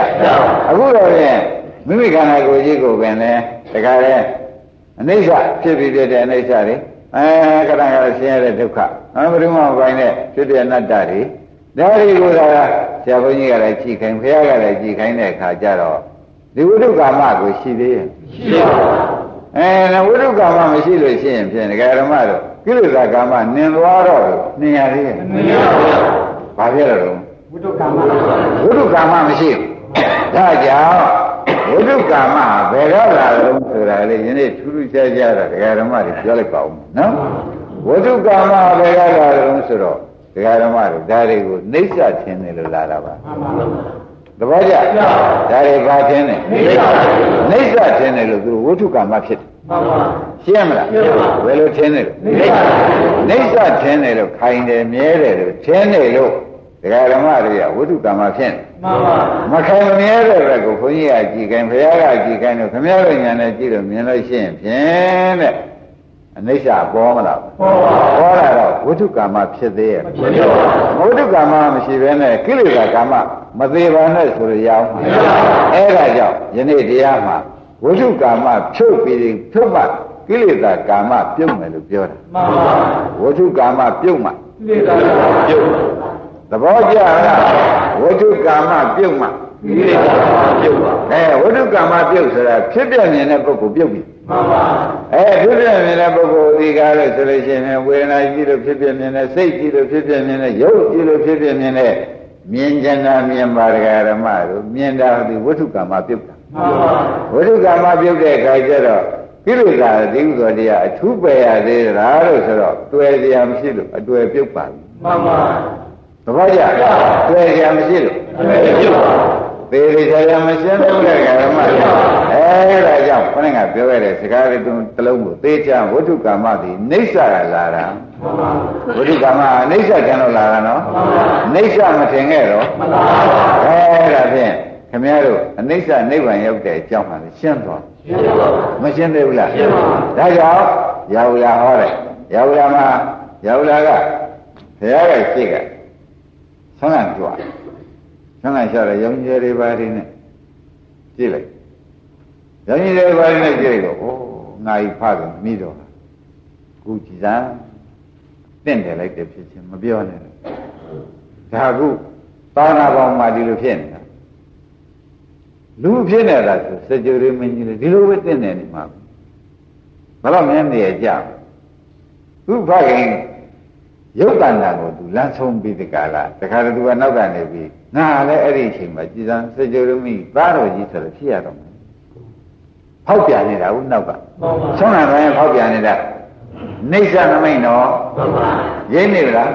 အခုတော့ဖြင့်မိမိခန္ဓာကိုယ်ကြီးကိုပင်လဲတခါလဲအနိစ္စဖြစ်ပြီးပြတဲ့အနိစ္စတွေအဲခဏခဏဆင်းရဲတဲ့ဒုက္ခအဘယ်သူမှမပိုင်တဲ့ဖြစ်တဲ့အနတ္တတွေဒါတွေကိုသာဆရာဘုန်းကြီးကလည်းကြည်ခိုင်းဘုရားကလည်းကြည်ခိုင်းတဲ့အခါကျတော့ဒီဝိတုကာမကိုရှိသေးရဲ့ရှိပါ အဲဝိတုကာမမရှိလို့ရှိရင်ဖြင့်ဒကာဓမ္မတို့ကိလေသာကာမနင်သွားတော့နင်ရသေးရဲ့မင်းရပါဘာဖြစ်လို့လဲဘုဒ္ဓကာမဝိတုကာမမရှိဘူးဒါကြောင့်ဝိတုကာမဘယ်တော့လာလို့ဆိုတာလေယနေ့ထူးထူးခြားခြားတာဒကာဓမ္မတွေပြောလိုက်ပါဦးနော်ဝိတုကာမဘယ်ကလာတော့ဆိုတော့ဒကာဓမ္မတွေဒါတွေကိုနှိစ္စထင်တယ်လို့လာတာပါ သဘောကျဒါတွေဘာထင်တယ်နှိစ္စထင်တယ်လို့သူဝိတုကာမဖြစ်တယ်ရှင်းမလားဘယ်လိုထင်တယ်လို့နှိစ္စထင်တယ်လို့ခိုင်တယ်မြဲတယ်လို့ထင်တယ်လို့ဒကာဓမ္မတွေကဝိတုကာမဖြစ်တယ်မခိုင်မမြဲတဲ့ဘက်ကိုခွန်ကြီးကကြည်ခိုင်းဘုရားကကြည်ခိုင်းလို့ခမည်းတော်ညာနဲ့ကြည့်လို့မြင်လို့ရှိရင်ဖြင့်တဲ့ အနိစ္စပေါ်မလားပေါ်လာတော့ဝိတုကာမဖြစ်သေးရဲ့ဝိတုကာမမရှိဘဲနဲ့ကိလေသာကာမမသေးပါနဲ့ဆိုရအောင်အဲ့ဒါကြောင့်ယနေ့တရားမှာဝိတုကာမဖြုတ်ပြီးဖြုတ်မှကိလေသာကာမပြုတ်မယ်လို့ပြောတာဝိတုကာမပြုတ်မှကိလေသာပြုတ်သဘောကျလားဝိတုကာမပြုတ်မှကိလေသာပြုတ်ပါအဲဝိတုကာမပြုတ်ဆိုတာဖြစ်ပြမြင်တဲ့ပုဂ္ဂိုလ်ပြုတ်ပြီ မှန်ပါအဲဖြစ်ပြမြင်တဲ့ပုဂ္ဂိုလ်ဒီကားလို့ဆိုလို့ရှိရင်ဝေဒနာကြည့်လို့ဖြစ်ပြမြင်တဲ့စိတ်ကြည့်လို့ဖြစ်ပြမြင်တဲ့ရုပ်ကြည့်လို့ဖြစ်ပြမြင်တဲ့မြင်ကြတာမြင်ပါဒဂရမတို့မြင်တာဒီဝိတုကာမပြုတ်တာမှန်ပါဝိတုကာမပြုတ်တဲ့အခါကျတော့ကိလေသာဒီဥသောတရားအထူးပယ်ရသေးတာလို့ဆိုတော့တွေ့စရာမရှိလို့အတွေ့ပြုတ်ပါပြီမှန်ပါသဘောကျတွေ့စရာမရှိလို့အတွေ့ပြုတ်ပါသေသေးချာချာမရှင်းဘူးလေဓမ္မ အဲဒါကြောင့်ခொနကပြောခဲ့တဲ့စကားလေးတုံးတစ်လုံးကိုသေချာဝိတုကာမသည်နေဆာကလာတာဝိတုကာမအိဆာကျန်လို့လာတာနော်နေဆာမထင်ခဲ့တော့အဲဒါဖြင့်ခမည်းတော်အနိစ္စနိဗ္ဗာန်ရောက်တဲ့အကြောင်းဟာရှင်းသွားမရှင်းသေးဘူးလားဒါကြောင့်ရာဟုလာဟောတယ်ရာဟုလာမှာရာဟုလာကဘုရားရဲ့ရှိကဆန်းကကြွားဆန်းကလျှောက်တယ်ယုံကြည်တွေပါတွေနဲ့ကြည့်လိုက် ယုံကြည်တွေပါတွေနဲ့ကြည့်လိုက်တော့ဩငါဤဖတယ်မိတော့ကုကြည်စမ်းတင့်တယ်လိုက်တယ်ဖြစ်ချင်းမပြောနဲ့ဒါကုသာနာပေါင်းမှာဒီလိုဖြစ်နေတာလူဖြစ်နေတာဆိုစကြဝဠာမင်းကြီးလေဒီလိုပဲတင့်တယ်နေမှာဘာလို့မင်းနေရကြသူဖခင်ရုပ်တဏ္ဍာကိုသူလမ်းဆုံးပြီးတကလားတခါတည်းသူကနောက်ကနေပြီးငါလည်းအဲ့ဒီအချိန်မှာကြည်စံစကြဝဠာမင်းသားတော်ကြီးဆိုတော့ဖြစ်ရတော့မယ် ဖောက်ပြန်နေတာဦးနောက်ကဆုံးလာတိုင်းဖောက်ပြန်နေတာနေဆာနမိတ်နော်ရင်းနေလား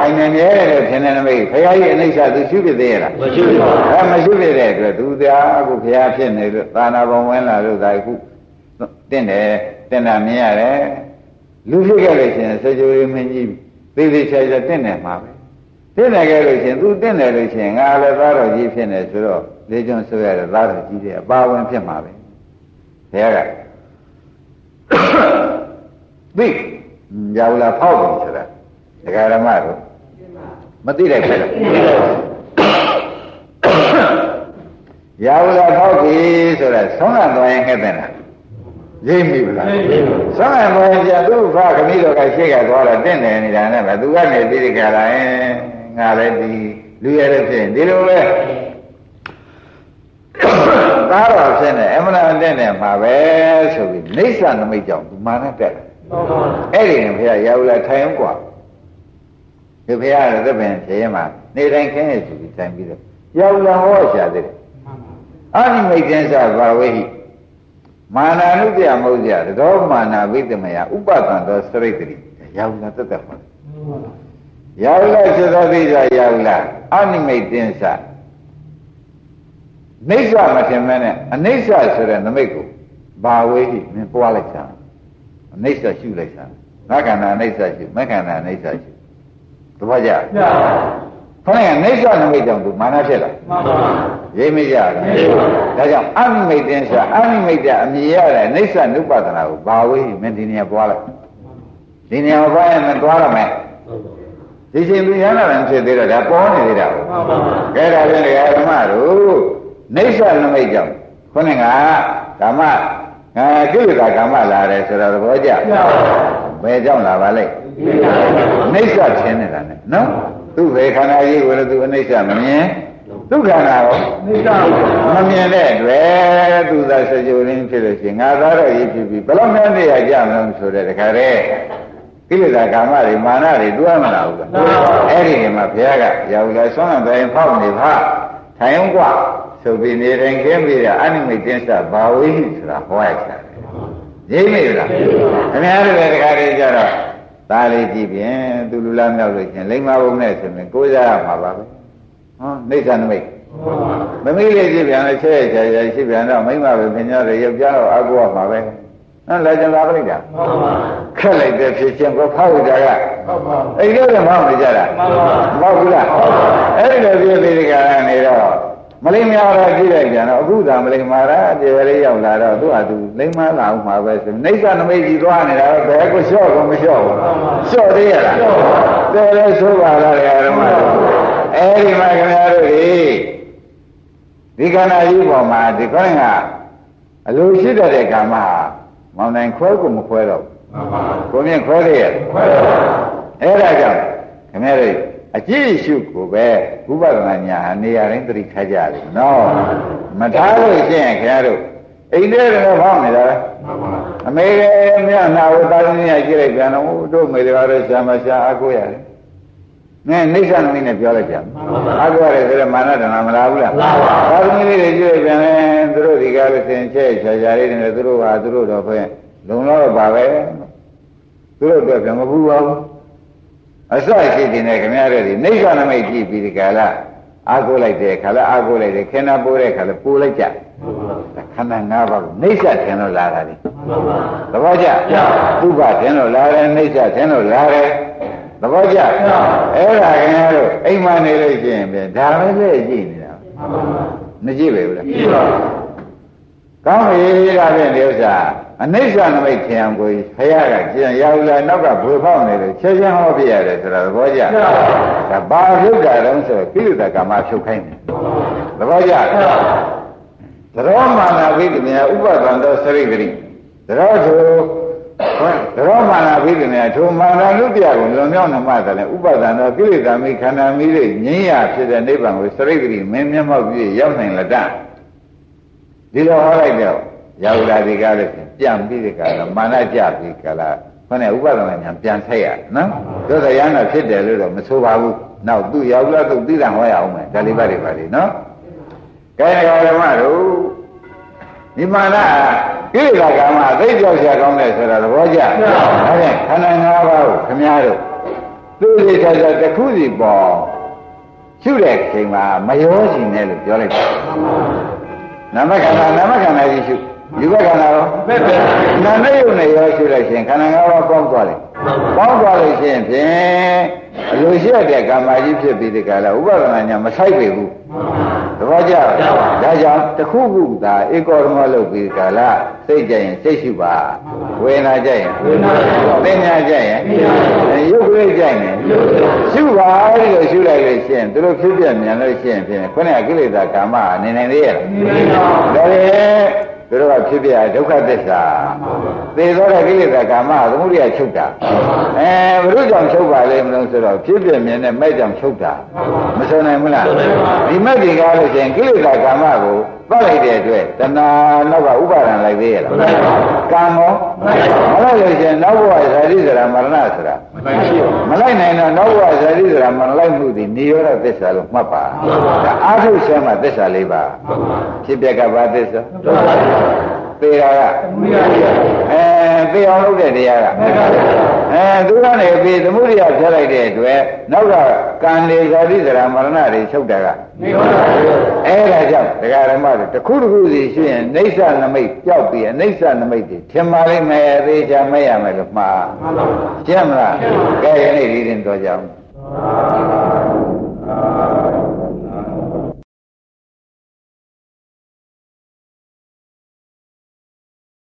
အိုင်နေမြဲတယ်လို့ထင်တဲ့နမိတ်ဘုရားကြီးအနိစ္စသူရှုဖြစ်သေးရလားမရှိပါဘူးအဲမရှုဖြစ်တဲ့အတွက်သူတရားအခုဘုရားဖြစ်နေလို့သာနာဘုံဝင်လာလို့ဒါအခုတင့်တယ်တင့်တာမြင်ရတယ်လူဖြစ်ခဲ့လို့ရှိရင်စေချိုရင်းမင်းကြီးသိသိချာချာတင့်တယ်မှာပဲတင့်တယ်ခဲ့လို့ရှိရင်သူတင့်တယ်လို့ရှိရင်ငါလည်းသားတော်ကြီးဖြစ်နေဆိုတော့လေးကျွန်းဆိုရတဲ့သားတော်ကြီးတွေအပါဝင်ဖြစ်မှာပဲ ဘုရားကသိရောက်လာဖောက်တယ်ဆိုတာဒကာရမတို့မသိလိုက်ဘူးလားရောက်လာဖောက်ပြီဆိုတာဆုံးလာသွားရင်ခဲ့တယ်လားရိပ်မိဗလားဆုံးလာသွားရင်ကျသူ့ဖခမီးတော်ကရှေ့ကသွားတော့တင့်တယ်နေတာနဲ့ပဲသူကနေပြီးဒီကလာရင်ငါလည်းဒီလူရတဲ့ဖြစ်ဒီလိုပဲ သားတော်ဖြစ်နေအမှန်တန်တဲ့နေမှာပဲဆိုပြီးနေဆာနမိတ်ကြောင့်ဒီမာနတက်တယ်အဲ့ဒီဘုရားရောက်လာထိုင်အောင်กว่าဒီဘုရားရဲ့သဗ္ဗံခြေရမှာနေတိုင်းခင်းရစီပြီးထိုင်ပြီးတော့ရောက်လာဟောရှာတဲ့အာနိမိတ်တင်္စဘာဝေဟိမာနာနုတ္တမဟုတ်ကြတောမာနာဝိတမယဥပဒံသောစရိတ်တိရောက်လာတက်တက်ဟောရောက်လာစေသောသိစာရောက်လာအာနိမိတ်တင်္စ နိစ္စမထင်မဲနဲ့အနိစ္စဆိုတဲ့နမိတ်ကိုဘာဝေဟိမင်းပွားလိုက်တာအနိစ္စရှုလိုက်တာငါခန္ဓာအနိစ္စရှုမခန္ဓာအနိစ္စရှုတပည့်ကြမှန်ပါခေါင်းကအနိစ္စနမိတ်ကြောင့်သူမာနဖြစ်လာမှန်ပါရိပ်မကြလားမှန်ပါဒါကြောင့်အမိမိတ်တင်းရှာအမိမိတ်တဲ့အမြင်ရတဲ့အနိစ္စနုပဒနာကိုဘာဝေးမင်းဒီနေရာပွားလိုက်ဒီနေရာပွားရင်မသွားရမယ်ဒီချိန်ပြရနာလည်းဖြစ်သေးတော့ဒါပေါ်နေသေးတာဟုတ်ပါဘူး။ကဲဒါဖြင့်ဓမ္မတို့ နိစ္စနမိတ်ကြောင့်ခေါင်းကဓမ္မအဲကိလေသာကမ္မလာတယ်ဆိုတော့သဘောကျဘယ်ကြောင့်လာပါလဲအိဋ္ဌထင်းနေတာနဲ့နော်သူ့ဘယ်ခန္ဓာကြီးကိုလည်းသူအိဋ္ဌမမြင်ဒုက္ခနာရောအိဋ္ဌမမြင်တဲ့အတွက်သူသာစကြဝဠာဖြစ်လို့ရှိရင်ငါသားတော့ရေးဖြစ်ပြီးဘယ်လောက်များနေရကြမလို့ဆိုတဲ့တခါတည်းကိလေသာကာမတွေမာနတွေတွားမလာဘူးလားအဲ့ဒီမှာဘုရားကရောက်လာဆွမ်းတဲ့ဖောက်နေဖထိုင်အောင်กว่า သုတ်ပြီးနေတိုင်းခင်းပြီးတော့အနိမိတ်တင်းစဘာဝိဟိဆိုတာဟောရချတယ်ရိပ်မိလားခင်ဗျားတို့လည်းတခါတည်းကြတော့ဒါလေးကြည့်ပြင်သူလူလားမြောက်လို့ချင်းလိမ္မာဘုံနဲ့ဆိုရင်ကိုးစားရမှာပါပဲဟောနိစ္စနမိတ်မမိလေးကြည့်ပြန်လဲချဲ့ချဲ့ချဲ့ရှိပြန်တော့မိမပဲခင်ဗျားတို့ယောက်ျားတော့အကူရမှာပဲနော်လက်ကျန်လာပြလိုက်တာခက်လိုက်တဲ့ဖြစ်ချင်းကိုဖောက်ကြတာကအဲ့ဒီတော့မောင်းနေကြတာမဟုတ်ဘူးလားအဲ့ဒီလိုပြည့်ပြီးဒီကရနေတော့ မလိမ္မာရကြည့်လိုက်ကြတော့အခုသာမလိမ္မာရပြေလေးရောက်လာတော့သူ့ဟာသူလိမ္မာလာအောင်မှာပဲဆိုနေကနမိတ်ကြီးသွားနေတာတော့ဘယ်ကိုလျှော့ကိုမလျှော့ဘူးလျှော့သေးရလားတယ်လေဆိုပါလားဓမ္မအဲ့ဒီမှာခင်ဗျားတို့ဒီဒီကဏ္ဍကြီးပေါ်မှာဒီခေါင်းကအလိုရှိတတ်တဲ့ကာမဟာမောင်နိုင်ခွဲကိုမခွဲတော့ကိုမြင်ခွဲသေးရဲ့အဲ့ဒါကြောင့်ခင်ဗျားတို့ အကြည့်ရှုကိုပဲဥပဒနာညာနေရာတိုင်းသတိထားကြတယ်နော်မထားလို့ရှိရင်ခင်ဗျားတို့အိမ်ထဲကတော့ဖောင်းနေတာပဲအမေကမြတ်နာဝတာရင်းကြီးကြည့်လိုက်ပြန်တော့တို့မေတွေကတော့ရှာမရှာအကိုရတယ်နည်းနိစ္စနမိတ်နဲ့ပြောလိုက်ကြအကိုရတယ်ဆိုတော့မာနတနာမလားဘူးလားသာသမီလေးတွေကြည့်လိုက်ပြန်လဲသူတို့ဒီကားလို့သင်ချဲ့ချာချာလေးတွေသူတို့ဟာသူတို့တော့ပဲလုံတော့ပါပဲသူတို့တော့ပြန်မဘူးပါဘူး အစရှိတင်တဲ့ခင်ဗျားတို့ဒီနိစ္စနမိတ်ကြည့်ပြီးဒီကလာအာကိုလိုက်တဲ့ခါလာအာကိုလိုက်တယ်ခင်ဗျာပိုးတဲ့ခါလာပိုးလိုက်ကြခန္ဓာ၅ပါးကိုနိစ္စထင်လို့လာတာဒီသဘောကျဥပထင်လို့လာတယ်နိစ္စထင်လို့လာတယ်သဘောကျအဲ့ဒါခင်ဗျားတို့အိမ်မနေလို့ရှိရင်ပြန်ဒါပဲလေကြည့်နေတာမကြည့်ပဲဘူးလားကြည့်ပါကောင်းပြီဒါဖြင့်ဒီဥစ္စာ အနိစ္စနမိတ်ထင်အောင်ကိုဖရာကကျင်ရောက်လာနောက်ကဘွေဖောက်နေလို့ချက်ချင်းဟောပြရတယ်ဆိုတာသဘောကျဒါဘာဖြုတ်တာတုံးဆိုကိလေသာကာမဖြုတ်ခိုင်းတယ်သဘောကျသရောမာနာဝိတ္တမြဥပဒံသောစရိတ္တိသရောသူသရောမာနာဝိတ္တမြထိုမာနာလူတရားကိုလွန်မြောက်နမတယ်လေဥပဒံသောကိလေသာမိခန္ဓာမိလေးငြိမ်းရဖြစ်တဲ့နိဗ္ဗာန်ကိုစရိတ္တိမင်းမျက်မှောက်ပြည့်ရောက်နိုင်လတ္တဒီလိုဟောလိုက်တော့ ရောက်လာဒီကားလို့ပြန်ပြီးဒီကားတော့မာနကြပြီးကာလခொနဲ့ဥပဒနာညာပြန်ဆက်ရနော်သို့သောရဟနာဖြစ်တယ်လို့တော့မဆိုပါဘူးနောက်သူရောက်လာသူသိတာဟောရအောင်မယ်ဒါလေးပါတွေပါလေနော်ကဲဓမ္မတို့ဒီမာနကိလေသာကံမှာသိကြောက်ရကောင်းတယ်ဆိုတာသဘောကျဒါဖြင့်ခန္ဓာ၅ပါးကိုခမည်းတော်သူ့လေးချာချာတစ်ခုစီပေါ်ရှုတဲ့ချိန်မှာမရောစီနဲ့လို့ပြောလိုက်ပါနာမခန္ဓာနာမခန္ဓာကြီးရှု ယူဘခန္ဓာရောနာနဲ့ယုံနဲ့ရောရှုလိုက်ရင်ခန္ဓာ၅ပါးပေါင်းသွားတယ်ပေါင်းသွားလို့ရှိရင်ဖြင့်အလိုရှိတဲ့ကာမကြီးဖြစ်ပြီးဒီကလာဥပဒနာညာမဆိုင်ပေဘူးသဘောကျလားဒါကြောင့်တခုခုသာဧကောဓမလုပ်ပြီးကာလစိတ်ကြရင်စိတ်ရှုပါဝေနာကြရင်ဝေနာပညာကြရင်ရုပ်ကလေးကြရင်ရှုပါလို့ရှုလိုက်လို့ရှိရင်သူတို့ဖြစ်ပြမြန်လို့ရှိရင်ဖြင့်ခုနကကိလေသာကာမအနေနိုင်သေးရဲ့လားဒါလေ သူတို့ကဖြစ်ပြဒုက္ခသစ္စာသေသောတဲ့ကိလေသာကာမသမုဒိယချုပ်တာအဲဘုရုကြောင့်ချုပ်ပါလေမလို့ဆိုတော့ဖြစ်ပြမြင်တဲ့မဲ့ကြောင့်ချုပ်တာမဆိုနိုင်ဘူးလားဒီမဲ့ဒီကားလို့ရှိရင်ကိလေသာကာမကို ပတ်လိုက်တဲ့အတွက်တဏှာနောက်ကဥပါဒံလိုက်သေးရဲ့လားကံရောမလိုက်လို့ရှိရင်နောက်ဘဝဇာတိစရာမရဏဆိုတာမလိုက်နိုင်တော့နောက်ဘဝဇာတိစရာမလိုက်မှုဒီနိရောဓသစ္စာလို့မှတ်ပါဒါအာထုဆဲမှာသစ္စာလေးပါဖြစ်ပြကဘာသစ္စာ သေတာကအဲသေအောင်လုပ်တဲ့တရားကအဲသူကနေပြီးသမုဒိယဖြတ်လိုက်တဲ့အတွက်နောက်ကကံလေဇာတိစရာမရဏတွေချုပ်တာကအဲဒါကြောင့်ဒကာဓမ္မတွေတစ်ခုတစ်ခုစီရှိရင်နေဆနမိတ်ကြောက်ပြီးအနိစ္စနမိတ်တွေထင်ပါလိမ့်မယ်အသေးချာမဲ့ရမယ်လို့မှားရှင်းမလားကဲယနေ့ဒီရင်တော့ကြောင်း